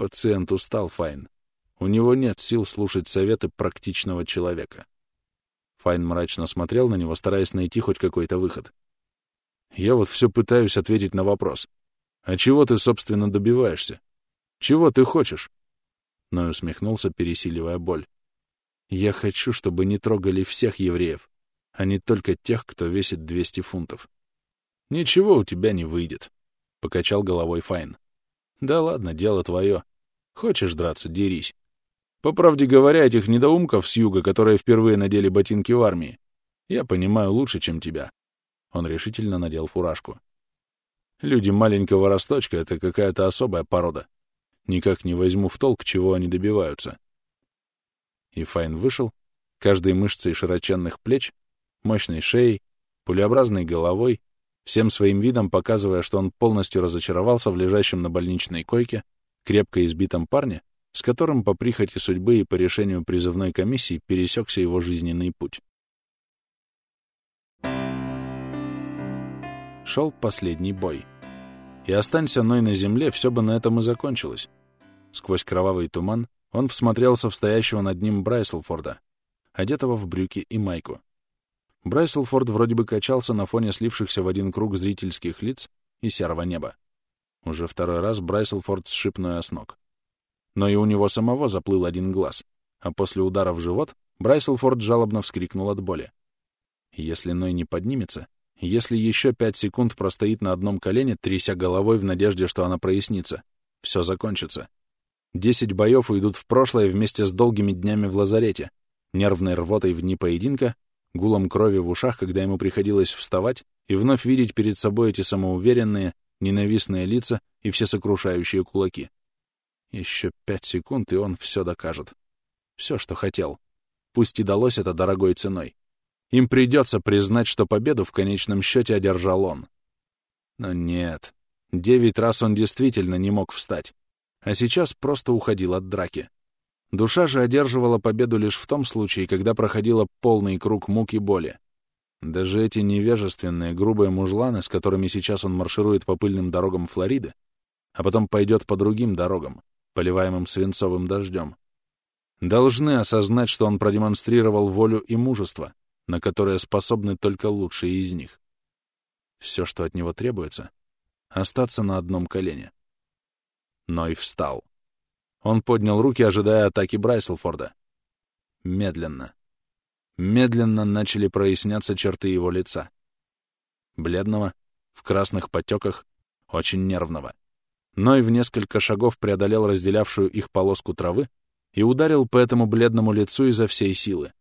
Пациент устал, Файн. У него нет сил слушать советы практичного человека. Файн мрачно смотрел на него, стараясь найти хоть какой-то выход. Я вот все пытаюсь ответить на вопрос. А чего ты, собственно, добиваешься? Чего ты хочешь? Ной усмехнулся, пересиливая боль. Я хочу, чтобы не трогали всех евреев, а не только тех, кто весит 200 фунтов. Ничего у тебя не выйдет, — покачал головой Файн. Да ладно, дело твое. Хочешь драться — дерись. По правде говоря, этих недоумков с юга, которые впервые надели ботинки в армии, я понимаю лучше, чем тебя. Он решительно надел фуражку. Люди маленького росточка — это какая-то особая порода. Никак не возьму в толк, чего они добиваются. И Файн вышел, каждой мышцей широченных плеч, мощной шеей, пулеобразной головой, всем своим видом показывая, что он полностью разочаровался в лежащем на больничной койке, крепко избитом парне, с которым по прихоти судьбы и по решению призывной комиссии пересекся его жизненный путь. Шел последний бой. И останься Ной на земле, все бы на этом и закончилось. Сквозь кровавый туман он всмотрелся в стоящего над ним Брайселфорда, одетого в брюки и майку. Брайселфорд вроде бы качался на фоне слившихся в один круг зрительских лиц и серого неба. Уже второй раз Брайселфорд сшиб Ноя с ног. Но и у него самого заплыл один глаз, а после удара в живот Брайселфорд жалобно вскрикнул от боли. Если Ной не поднимется, если еще пять секунд простоит на одном колене, тряся головой в надежде, что она прояснится, все закончится. Десять боев уйдут в прошлое вместе с долгими днями в лазарете, нервной рвотой в дни поединка, гулом крови в ушах, когда ему приходилось вставать и вновь видеть перед собой эти самоуверенные, ненавистные лица и всесокрушающие кулаки. Еще пять секунд, и он все докажет. Все, что хотел. Пусть и далось это дорогой ценой. Им придется признать, что победу в конечном счете одержал он. Но нет. Девять раз он действительно не мог встать а сейчас просто уходил от драки. Душа же одерживала победу лишь в том случае, когда проходила полный круг мук и боли. Даже эти невежественные, грубые мужланы, с которыми сейчас он марширует по пыльным дорогам Флориды, а потом пойдет по другим дорогам, поливаемым свинцовым дождем, должны осознать, что он продемонстрировал волю и мужество, на которое способны только лучшие из них. Все, что от него требуется — остаться на одном колене. Ной встал. Он поднял руки, ожидая атаки Брайселфорда. Медленно. Медленно начали проясняться черты его лица. Бледного, в красных потеках, очень нервного. Ной в несколько шагов преодолел разделявшую их полоску травы и ударил по этому бледному лицу изо всей силы.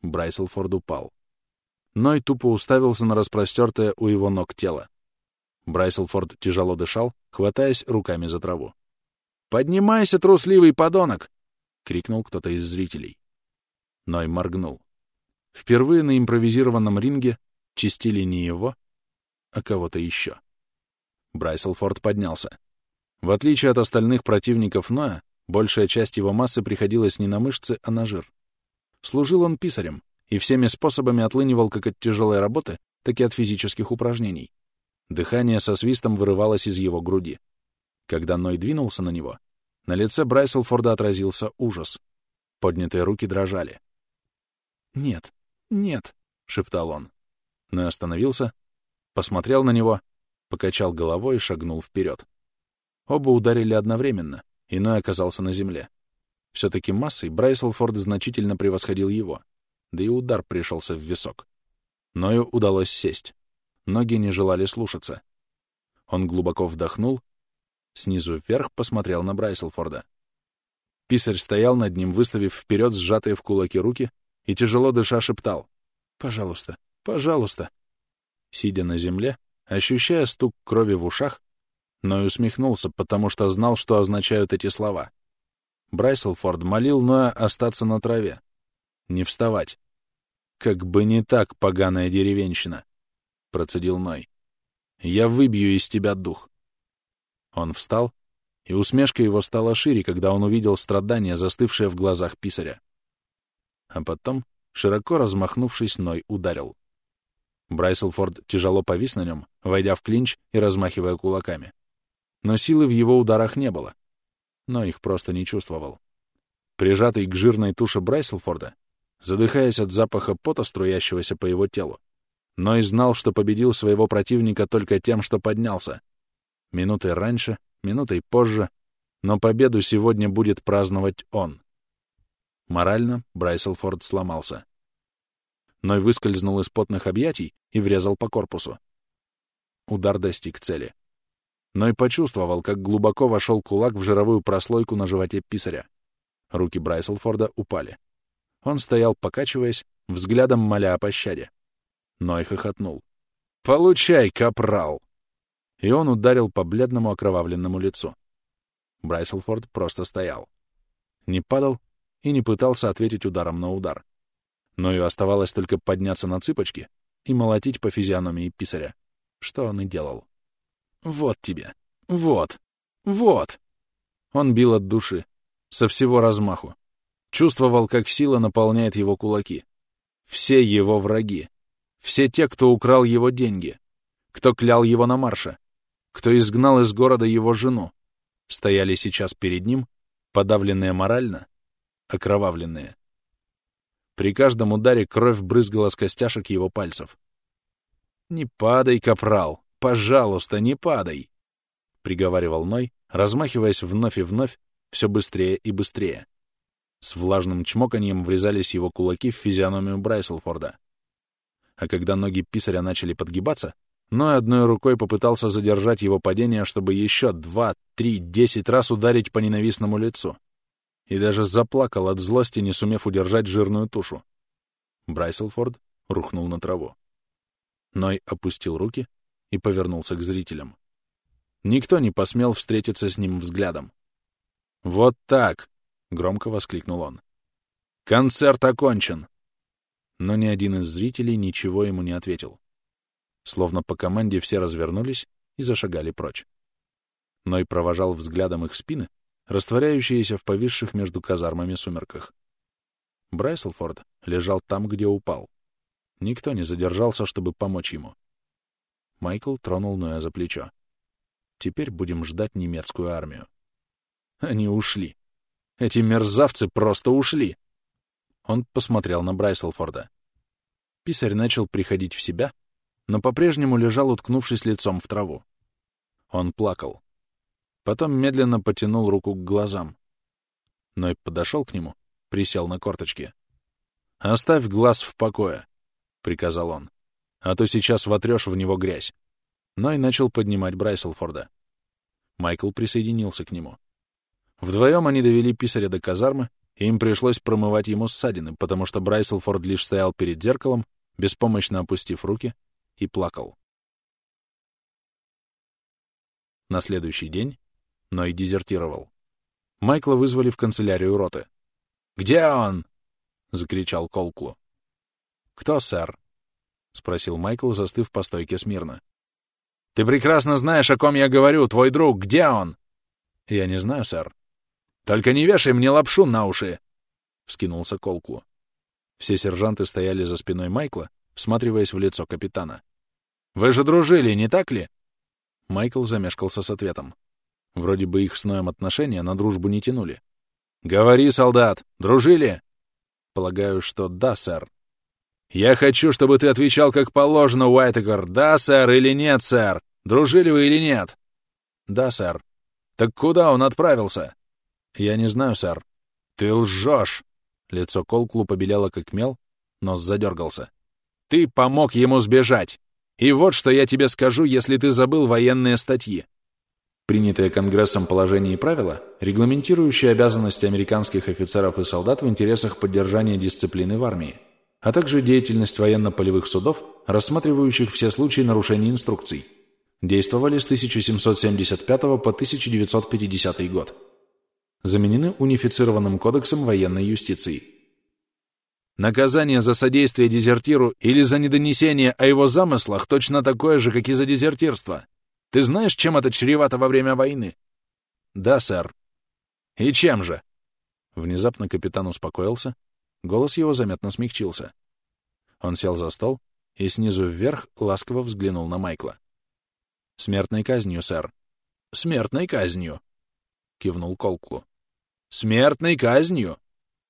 Брайселфорд упал. Ной тупо уставился на распростертое у его ног тело. Брайселфорд тяжело дышал, хватаясь руками за траву. «Поднимайся, трусливый подонок!» крикнул кто-то из зрителей. Ной моргнул. Впервые на импровизированном ринге чистили не его, а кого-то еще. Брайселфорд поднялся. В отличие от остальных противников Ноя, большая часть его массы приходилась не на мышцы, а на жир. Служил он писарем и всеми способами отлынивал как от тяжелой работы, так и от физических упражнений. Дыхание со свистом вырывалось из его груди. Когда Ной двинулся на него, на лице Брайселфорда отразился ужас. Поднятые руки дрожали. «Нет, нет», — шептал он. Ной остановился, посмотрел на него, покачал головой и шагнул вперед. Оба ударили одновременно, и Ной оказался на земле. Все-таки массой Брайселфорд значительно превосходил его, да и удар пришелся в висок. Ною удалось сесть. Ноги не желали слушаться. Он глубоко вдохнул, снизу вверх посмотрел на Брайселфорда. Писарь стоял над ним, выставив вперед сжатые в кулаки руки, и тяжело дыша шептал «Пожалуйста, пожалуйста». Сидя на земле, ощущая стук крови в ушах, Ной усмехнулся, потому что знал, что означают эти слова. Брайселфорд молил Ноя остаться на траве, не вставать. «Как бы не так, поганая деревенщина!» — процедил Ной. «Я выбью из тебя дух». Он встал, и усмешка его стала шире, когда он увидел страдания, застывшие в глазах писаря. А потом, широко размахнувшись, Ной ударил. Брайселфорд тяжело повис на нем, войдя в клинч и размахивая кулаками. Но силы в его ударах не было. Но их просто не чувствовал. Прижатый к жирной туше Брайселфорда, задыхаясь от запаха пота, струящегося по его телу, но и знал, что победил своего противника только тем, что поднялся. Минутой раньше, минутой позже, но победу сегодня будет праздновать он. Морально Брайселфорд сломался. Ной выскользнул из потных объятий и врезал по корпусу. Удар достиг цели. Ной почувствовал, как глубоко вошел кулак в жировую прослойку на животе писаря. Руки Брайселфорда упали. Он стоял, покачиваясь, взглядом моля о пощаде. Ной хохотнул. «Получай, капрал!» И он ударил по бледному окровавленному лицу. Брайселфорд просто стоял. Не падал и не пытался ответить ударом на удар. Но и оставалось только подняться на цыпочки и молотить по физиономии писаря, что он и делал. «Вот тебе! Вот! Вот!» Он бил от души, со всего размаху, Чувствовал, как сила наполняет его кулаки. Все его враги. Все те, кто украл его деньги. Кто клял его на марше. Кто изгнал из города его жену. Стояли сейчас перед ним, подавленные морально, окровавленные. При каждом ударе кровь брызгала с костяшек его пальцев. «Не падай, капрал! Пожалуйста, не падай!» — приговаривал Ной, размахиваясь вновь и вновь, все быстрее и быстрее. С влажным чмоканьем врезались его кулаки в физиономию Брайселфорда. А когда ноги писаря начали подгибаться, Ной одной рукой попытался задержать его падение, чтобы еще два, три, десять раз ударить по ненавистному лицу. И даже заплакал от злости, не сумев удержать жирную тушу. Брайселфорд рухнул на траву. Ной опустил руки и повернулся к зрителям. Никто не посмел встретиться с ним взглядом. «Вот так!» — громко воскликнул он. «Концерт окончен!» Но ни один из зрителей ничего ему не ответил. Словно по команде все развернулись и зашагали прочь. Ной провожал взглядом их спины, растворяющиеся в повисших между казармами сумерках. Брайселфорд лежал там, где упал. Никто не задержался, чтобы помочь ему. Майкл тронул Ноя за плечо. «Теперь будем ждать немецкую армию». Они ушли. Эти мерзавцы просто ушли. Он посмотрел на Брайселфорда. Писарь начал приходить в себя, но по-прежнему лежал, уткнувшись лицом в траву. Он плакал. Потом медленно потянул руку к глазам. Ной подошел к нему, присел на корточки. «Оставь глаз в покое», — приказал он, — «а то сейчас вотрешь в него грязь». Ной начал поднимать Брайселфорда. Майкл присоединился к нему. Вдвоем они довели писаря до казармы, и им пришлось промывать ему ссадины, потому что Брайселфорд лишь стоял перед зеркалом, беспомощно опустив руки, и плакал. На следующий день Ной дезертировал. Майкла вызвали в канцелярию роты. Где он?» — закричал Колклу. «Кто, сэр?» — спросил Майкл, застыв по стойке смирно. «Ты прекрасно знаешь, о ком я говорю, твой друг. Где он?» «Я не знаю, сэр». «Только не вешай мне лапшу на уши!» — вскинулся Колклу. Все сержанты стояли за спиной Майкла, всматриваясь в лицо капитана. «Вы же дружили, не так ли?» Майкл замешкался с ответом. Вроде бы их с Ноем отношения на дружбу не тянули. «Говори, солдат, дружили?» «Полагаю, что да, сэр». «Я хочу, чтобы ты отвечал как положено, Уайтекер. Да, сэр, или нет, сэр? Дружили вы или нет?» «Да, сэр». «Так куда он отправился?» «Я не знаю, сэр». «Ты лжешь!» Лицо Колклу побелело как мел, нос задергался. «Ты помог ему сбежать! И вот что я тебе скажу, если ты забыл военные статьи. Принятое Конгрессом положение и правила, регламентирующие обязанности американских офицеров и солдат в интересах поддержания дисциплины в армии, а также деятельность военно-полевых судов, рассматривающих все случаи нарушений инструкций, действовали с 1775 по 1950 год. Заменены унифицированным кодексом военной юстиции. Наказание за содействие дезертиру или за недонесение о его замыслах точно такое же, как и за дезертирство. Ты знаешь, чем это чревато во время войны? Да, сэр. И чем же? Внезапно капитан успокоился, голос его заметно смягчился. Он сел за стол и снизу вверх ласково взглянул на Майкла. «Смертной казнью, сэр». «Смертной казнью», — кивнул Колклу. «Смертной казнью?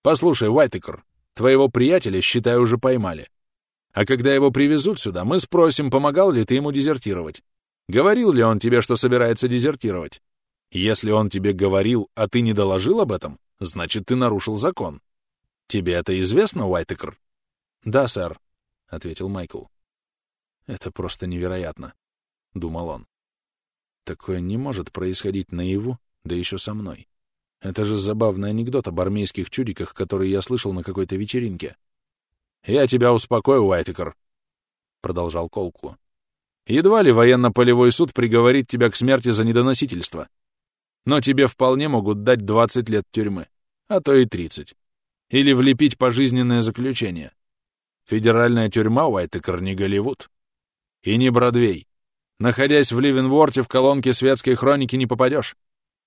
Послушай, Уайтекер, Твоего приятеля, считай, уже поймали. А когда его привезут сюда, мы спросим, помогал ли ты ему дезертировать. Говорил ли он тебе, что собирается дезертировать? Если он тебе говорил, а ты не доложил об этом, значит, ты нарушил закон. Тебе это известно, Уайтекер? Да, сэр, — ответил Майкл. Это просто невероятно, — думал он. Такое не может происходить наяву, да еще со мной. Это же забавный анекдот об армейских чудиках, который я слышал на какой-то вечеринке. «Я тебя успокою, Уайтекер», — продолжал Колклу. «Едва ли военно-полевой суд приговорит тебя к смерти за недоносительство. Но тебе вполне могут дать 20 лет тюрьмы, а то и 30. Или влепить пожизненное заключение. Федеральная тюрьма, Уайтекер, не Голливуд. И не Бродвей. Находясь в Ливенворте, в колонке светской хроники не попадешь.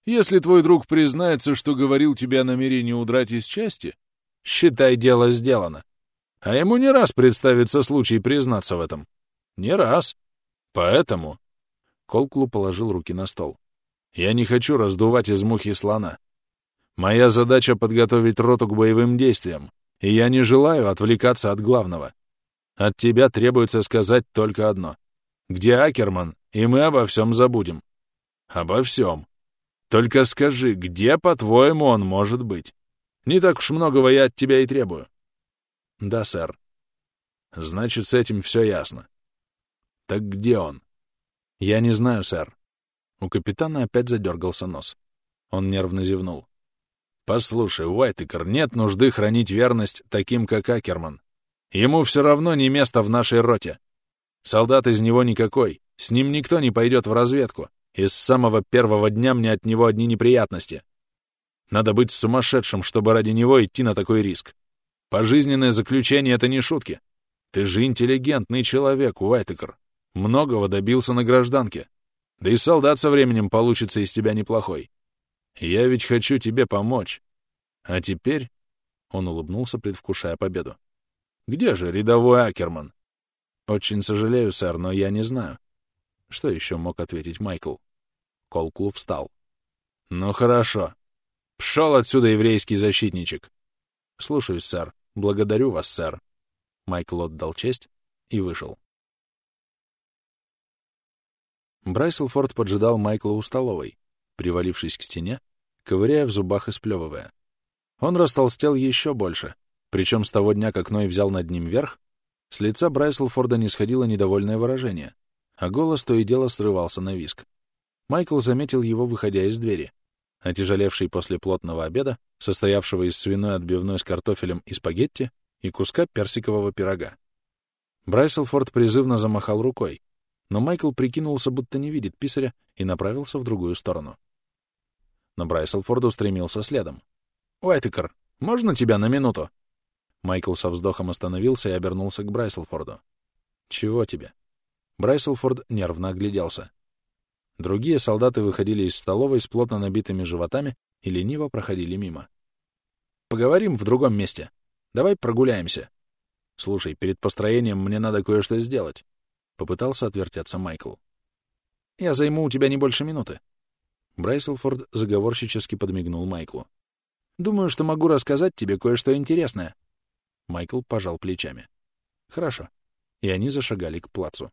Если твой друг признается, что говорил тебе о намерении удрать из части, считай, дело сделано. А ему не раз представится случай признаться в этом. Не раз. Поэтому... Колклу положил руки на стол. Я не хочу раздувать из мухи слона. Моя задача — подготовить роту к боевым действиям, и я не желаю отвлекаться от главного. От тебя требуется сказать только одно. Где Акерман, и мы обо всем забудем. Обо всем. Только скажи, где, по-твоему, он может быть? Не так уж многого я от тебя и требую. Да, сэр. Значит, с этим все ясно. Так где он? Я не знаю, сэр. У капитана опять задергался нос. Он нервно зевнул. Послушай, Уайтекер, нет нужды хранить верность таким, как Акерман. Ему все равно не место в нашей роте. Солдат из него никакой, с ним никто не пойдет в разведку и с самого первого дня мне от него одни неприятности. Надо быть сумасшедшим, чтобы ради него идти на такой риск. Пожизненное заключение — это не шутки. Ты же интеллигентный человек, Уайтекер. Многого добился на гражданке. Да и солдат со временем получится из тебя неплохой. Я ведь хочу тебе помочь. А теперь...» Он улыбнулся, предвкушая победу. «Где же рядовой Акерман?» «Очень сожалею, сэр, но я не знаю. Что еще мог ответить Майкл? Колклу встал. «Ну хорошо. Пшел отсюда, еврейский защитничек!» «Слушаюсь, сэр. Благодарю вас, сэр». Майкл отдал честь и вышел. Брайселфорд поджидал Майкла у столовой, привалившись к стене, ковыряя в зубах и сплевывая. Он растолстел еще больше, причем с того дня, как Ной взял над ним верх, с лица Брайселфорда не сходило недовольное выражение, а голос то и дело срывался на виск. Майкл заметил его, выходя из двери. Отяжелевший после плотного обеда, состоявшего из свиной отбивной с картофелем и спагетти и куска персикового пирога. Брайселфорд призывно замахал рукой, но Майкл прикинулся, будто не видит писаря, и направился в другую сторону. Но Брайселфорд устремился следом. «Уайтекер! Можно тебя на минуту?» Майкл со вздохом остановился и обернулся к Брайселфорду. «Чего тебе?» Брайселфорд нервно огляделся. Другие солдаты выходили из столовой с плотно набитыми животами и лениво проходили мимо. «Поговорим в другом месте. Давай прогуляемся. Слушай, перед построением мне надо кое-что сделать», — попытался отвертеться Майкл. «Я займу у тебя не больше минуты». Брайселфорд заговорщически подмигнул Майклу. «Думаю, что могу рассказать тебе кое-что интересное». Майкл пожал плечами. «Хорошо». И они зашагали к плацу.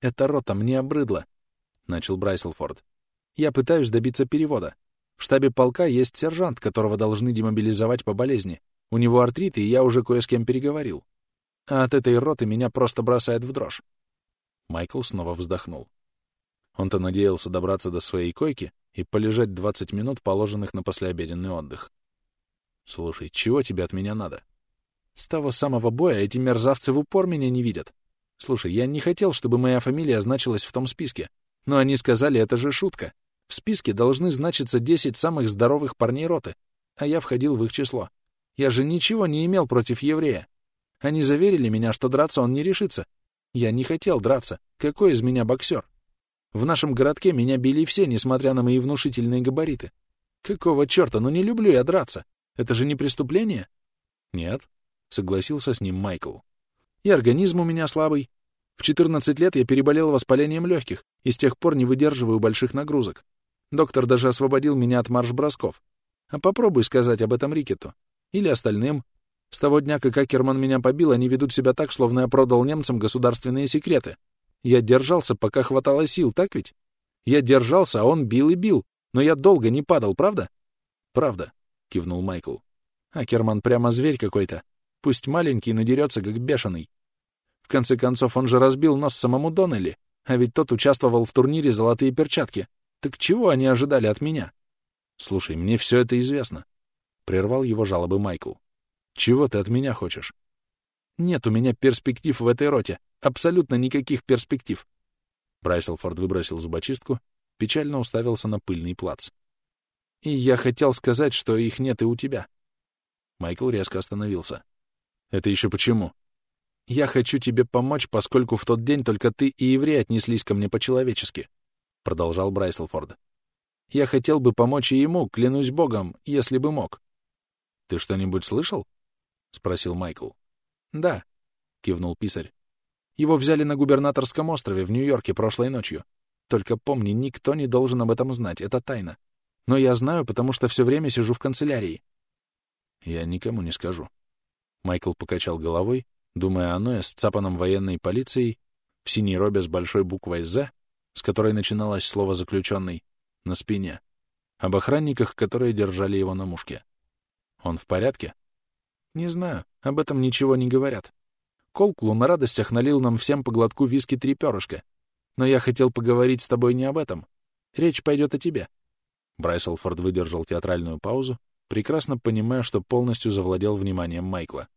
«Эта рота мне обрыдла», — начал Брайселфорд. «Я пытаюсь добиться перевода. В штабе полка есть сержант, которого должны демобилизовать по болезни. У него артрит, и я уже кое с кем переговорил. А от этой роты меня просто бросает в дрожь». Майкл снова вздохнул. Он-то надеялся добраться до своей койки и полежать 20 минут, положенных на послеобеденный отдых. «Слушай, чего тебе от меня надо?» «С того самого боя эти мерзавцы в упор меня не видят. Слушай, я не хотел, чтобы моя фамилия значилась в том списке. Но они сказали, это же шутка. В списке должны значиться 10 самых здоровых парней роты, а я входил в их число. Я же ничего не имел против еврея. Они заверили меня, что драться он не решится. Я не хотел драться. Какой из меня боксер? В нашем городке меня били все, несмотря на мои внушительные габариты. Какого черта? Ну не люблю я драться. Это же не преступление? Нет, — согласился с ним Майкл. И организм у меня слабый. В 14 лет я переболел воспалением легких и с тех пор не выдерживаю больших нагрузок. Доктор даже освободил меня от марш-бросков. А попробуй сказать об этом Рикету. Или остальным. С того дня, как Акерман меня побил, они ведут себя так, словно я продал немцам государственные секреты. Я держался, пока хватало сил, так ведь? Я держался, а он бил и бил. Но я долго не падал, правда? Правда, кивнул Майкл. Акерман прямо зверь какой-то. Пусть маленький, но дерется, как бешеный. В конце концов, он же разбил нос самому Доннелли, а ведь тот участвовал в турнире «Золотые перчатки». Так чего они ожидали от меня? Слушай, мне все это известно. Прервал его жалобы Майкл. Чего ты от меня хочешь? Нет у меня перспектив в этой роте. Абсолютно никаких перспектив. Брайселфорд выбросил зубочистку, печально уставился на пыльный плац. И я хотел сказать, что их нет и у тебя. Майкл резко остановился. Это еще почему? Я хочу тебе помочь, поскольку в тот день только ты и еврей отнеслись ко мне по-человечески, — продолжал Брайселфорд. Я хотел бы помочь и ему, клянусь богом, если бы мог. — Ты что-нибудь слышал? — спросил Майкл. — Да, — кивнул писарь. Его взяли на губернаторском острове в Нью-Йорке прошлой ночью. Только помни, никто не должен об этом знать, это тайна. Но я знаю, потому что все время сижу в канцелярии. Я никому не скажу, Майкл покачал головой, думая о Ное с цапаном военной полицией, в синей робе с большой буквой «З», с которой начиналось слово «заключенный», на спине, об охранниках, которые держали его на мушке. Он в порядке? Не знаю, об этом ничего не говорят. Колклу на радостях налил нам всем по глотку виски три перышка. Но я хотел поговорить с тобой не об этом. Речь пойдет о тебе. Брайселфорд выдержал театральную паузу, прекрасно понимая, что полностью завладел вниманием Майкла.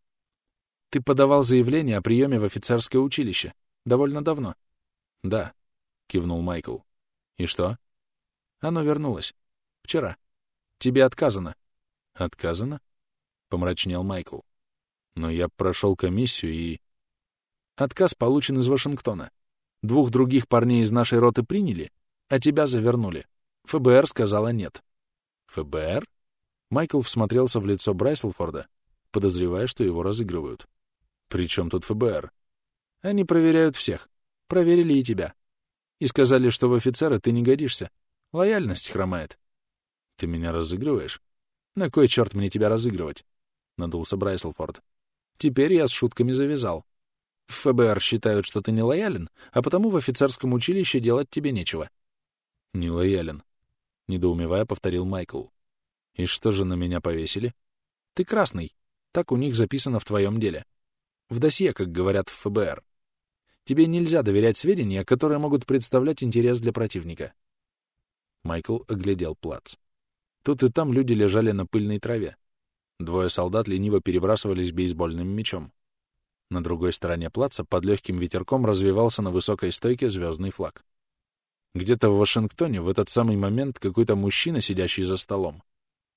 «Ты подавал заявление о приеме в офицерское училище. Довольно давно». «Да», — кивнул Майкл. «И что?» «Оно вернулось. Вчера. Тебе отказано». «Отказано?» — помрачнел Майкл. «Но я прошел комиссию и...» «Отказ получен из Вашингтона. Двух других парней из нашей роты приняли, а тебя завернули. ФБР сказала нет». «ФБР?» Майкл всмотрелся в лицо Брайселфорда, подозревая, что его разыгрывают. «При чем тут ФБР?» «Они проверяют всех. Проверили и тебя. И сказали, что в офицера ты не годишься. Лояльность хромает». «Ты меня разыгрываешь?» «На кой черт мне тебя разыгрывать?» — надулся Брайселфорд. «Теперь я с шутками завязал. В ФБР считают, что ты не лоялен, а потому в офицерском училище делать тебе нечего». «Не лоялен», — недоумевая повторил Майкл. И что же на меня повесили? Ты красный. Так у них записано в твоем деле. В досье, как говорят в ФБР. Тебе нельзя доверять сведения, которые могут представлять интерес для противника. Майкл оглядел плац. Тут и там люди лежали на пыльной траве. Двое солдат лениво перебрасывались бейсбольным мечом. На другой стороне плаца под легким ветерком развивался на высокой стойке звездный флаг. Где-то в Вашингтоне в этот самый момент какой-то мужчина, сидящий за столом,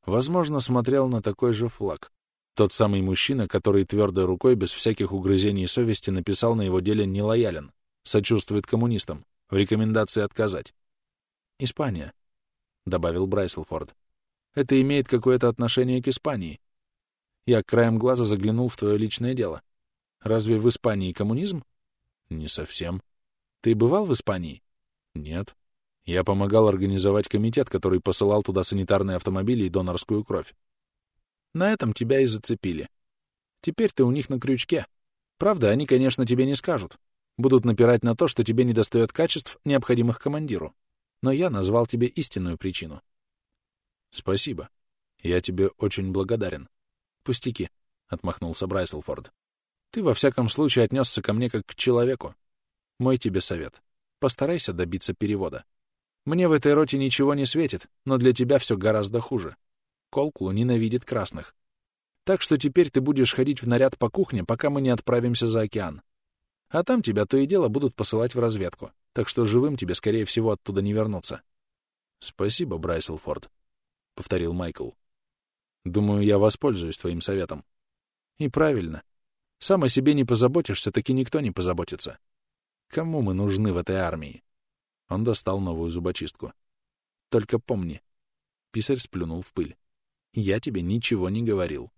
Возможно, смотрел на такой же флаг. Тот самый мужчина, который твердой рукой, без всяких угрызений совести, написал на его деле «нелоялен», сочувствует коммунистам, в рекомендации отказать. «Испания», — добавил Брайселфорд. «Это имеет какое-то отношение к Испании. Я краем глаза заглянул в твое личное дело. Разве в Испании коммунизм?» «Не совсем. Ты бывал в Испании?» «Нет. Я помогал организовать комитет, который посылал туда санитарные автомобили и донорскую кровь. На этом тебя и зацепили. Теперь ты у них на крючке. Правда, они, конечно, тебе не скажут. Будут напирать на то, что тебе недостает качеств, необходимых командиру. Но я назвал тебе истинную причину. Спасибо. Я тебе очень благодарен. Пустяки, — отмахнулся Брайселфорд. Ты во всяком случае отнесся ко мне как к человеку. Мой тебе совет. Постарайся добиться перевода. Мне в этой роте ничего не светит, но для тебя все гораздо хуже. Колклу ненавидит красных. Так что теперь ты будешь ходить в наряд по кухне, пока мы не отправимся за океан. А там тебя то и дело будут посылать в разведку, так что живым тебе, скорее всего, оттуда не вернуться. — Спасибо, Брайселфорд, — повторил Майкл. — Думаю, я воспользуюсь твоим советом. — И правильно. Сам о себе не позаботишься, так и никто не позаботится. Кому мы нужны в этой армии? Он достал новую зубочистку. «Только помни». Писарь сплюнул в пыль. «Я тебе ничего не говорил».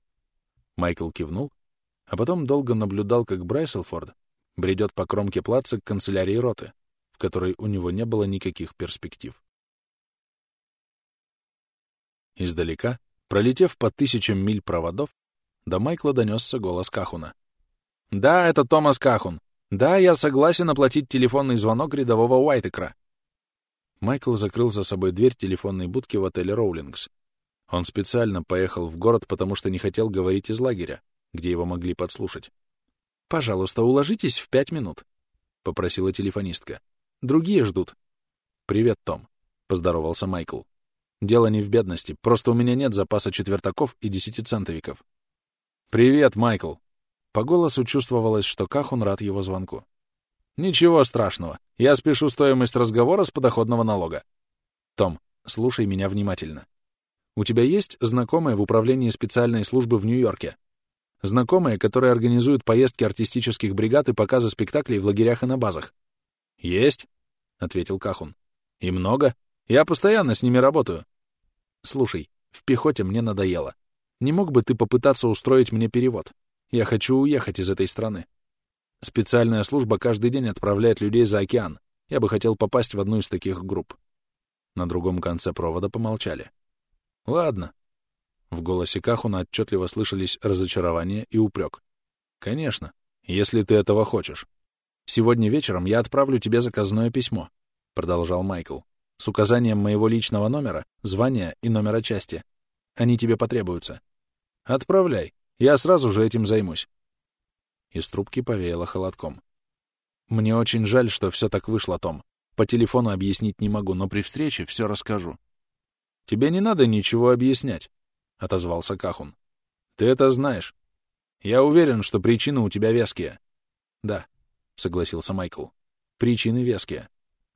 Майкл кивнул, а потом долго наблюдал, как Брайселфорд бредет по кромке плаца к канцелярии роты, в которой у него не было никаких перспектив. Издалека, пролетев по тысячам миль проводов, до Майкла донесся голос Кахуна. «Да, это Томас Кахун. Да, я согласен оплатить телефонный звонок рядового Уайтекра. Майкл закрыл за собой дверь телефонной будки в отеле «Роулингс». Он специально поехал в город, потому что не хотел говорить из лагеря, где его могли подслушать. «Пожалуйста, уложитесь в пять минут», — попросила телефонистка. «Другие ждут». «Привет, Том», — поздоровался Майкл. «Дело не в бедности, просто у меня нет запаса четвертаков и десятицентовиков». «Привет, Майкл!» По голосу чувствовалось, что Кахун рад его звонку. Ничего страшного. Я спешу стоимость разговора с подоходного налога. Том, слушай меня внимательно. У тебя есть знакомые в управлении специальной службы в Нью-Йорке? Знакомые, которые организуют поездки артистических бригад и показы спектаклей в лагерях и на базах? Есть, — ответил Кахун. И много. Я постоянно с ними работаю. Слушай, в пехоте мне надоело. Не мог бы ты попытаться устроить мне перевод? Я хочу уехать из этой страны. Специальная служба каждый день отправляет людей за океан. Я бы хотел попасть в одну из таких групп. На другом конце провода помолчали. Ладно. В голосе Кахуна отчетливо слышались разочарование и упрек. Конечно, если ты этого хочешь. Сегодня вечером я отправлю тебе заказное письмо, продолжал Майкл, с указанием моего личного номера, звания и номера части. Они тебе потребуются. Отправляй, я сразу же этим займусь. Из трубки повеяло холодком. «Мне очень жаль, что все так вышло, Том. По телефону объяснить не могу, но при встрече все расскажу». «Тебе не надо ничего объяснять», — отозвался Кахун. «Ты это знаешь. Я уверен, что причины у тебя веские». «Да», — согласился Майкл. «Причины веские.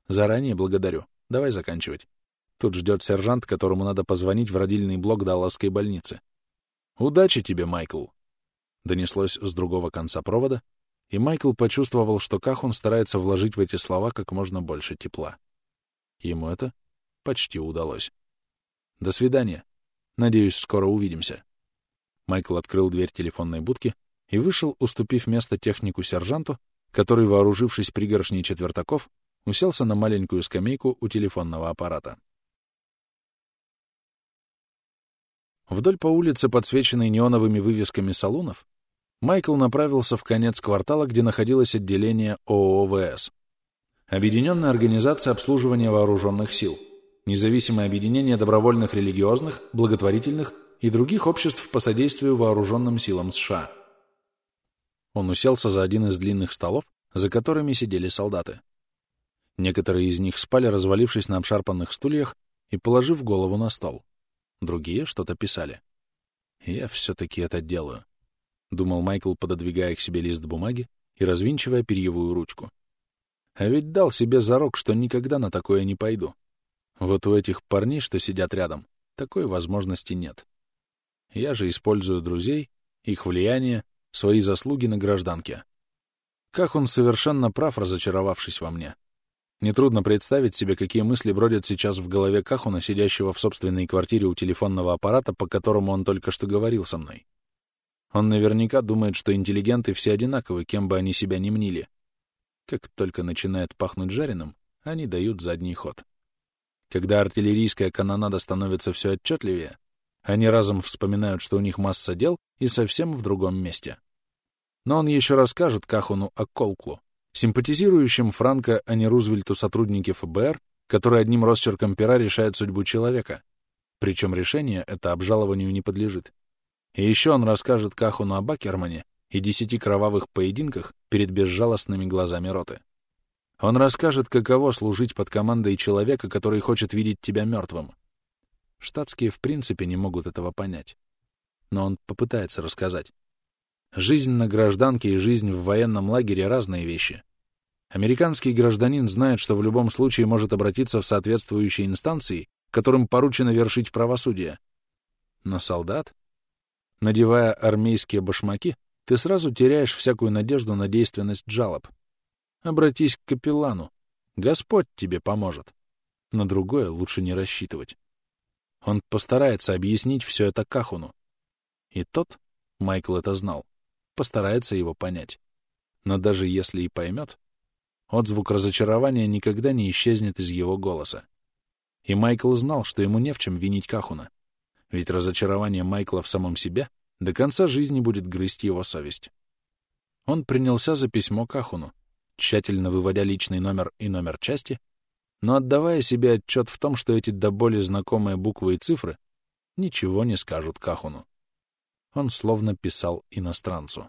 Заранее благодарю. Давай заканчивать. Тут ждет сержант, которому надо позвонить в родильный блок Далласской больницы. Удачи тебе, Майкл!» донеслось с другого конца провода, и Майкл почувствовал, что Кахун старается вложить в эти слова как можно больше тепла. Ему это почти удалось. «До свидания. Надеюсь, скоро увидимся». Майкл открыл дверь телефонной будки и вышел, уступив место технику-сержанту, который, вооружившись пригоршней четвертаков, уселся на маленькую скамейку у телефонного аппарата. Вдоль по улице, подсвеченной неоновыми вывесками салонов, Майкл направился в конец квартала, где находилось отделение ООВС. Объединенная организация обслуживания вооруженных сил. Независимое объединение добровольных религиозных, благотворительных и других обществ по содействию вооруженным силам США. Он уселся за один из длинных столов, за которыми сидели солдаты. Некоторые из них спали, развалившись на обшарпанных стульях и положив голову на стол. Другие что-то писали. «Я все-таки это делаю», — думал Майкл, пододвигая к себе лист бумаги и развинчивая перьевую ручку. «А ведь дал себе зарок, что никогда на такое не пойду. Вот у этих парней, что сидят рядом, такой возможности нет. Я же использую друзей, их влияние, свои заслуги на гражданке. Как он совершенно прав, разочаровавшись во мне. Нетрудно представить себе, какие мысли бродят сейчас в голове Кахуна, сидящего в собственной квартире у телефонного аппарата, по которому он только что говорил со мной. Он наверняка думает, что интеллигенты все одинаковы, кем бы они себя ни мнили. Как только начинает пахнуть жареным, они дают задний ход. Когда артиллерийская канонада становится все отчетливее, они разом вспоминают, что у них масса дел и совсем в другом месте. Но он еще расскажет Кахуну о Колклу, симпатизирующем Франко, а не Рузвельту сотруднике ФБР, которые одним росчерком пера решают судьбу человека. Причем решение это обжалованию не подлежит. И еще он расскажет Кахуну о Бакермане и десяти кровавых поединках перед безжалостными глазами роты. Он расскажет, каково служить под командой человека, который хочет видеть тебя мертвым. Штатские в принципе не могут этого понять. Но он попытается рассказать. Жизнь на гражданке и жизнь в военном лагере — разные вещи. Американский гражданин знает, что в любом случае может обратиться в соответствующие инстанции, которым поручено вершить правосудие. Но солдат? Надевая армейские башмаки, ты сразу теряешь всякую надежду на действенность жалоб. Обратись к капеллану. Господь тебе поможет. На другое лучше не рассчитывать. Он постарается объяснить все это Кахуну. И тот, Майкл это знал, постарается его понять. Но даже если и поймет, отзвук разочарования никогда не исчезнет из его голоса. И Майкл знал, что ему не в чем винить Кахуна. Ведь разочарование Майкла в самом себе до конца жизни будет грызть его совесть. Он принялся за письмо Кахуну, тщательно выводя личный номер и номер части, но отдавая себе отчет в том, что эти до боли знакомые буквы и цифры ничего не скажут Кахуну. Он словно писал иностранцу.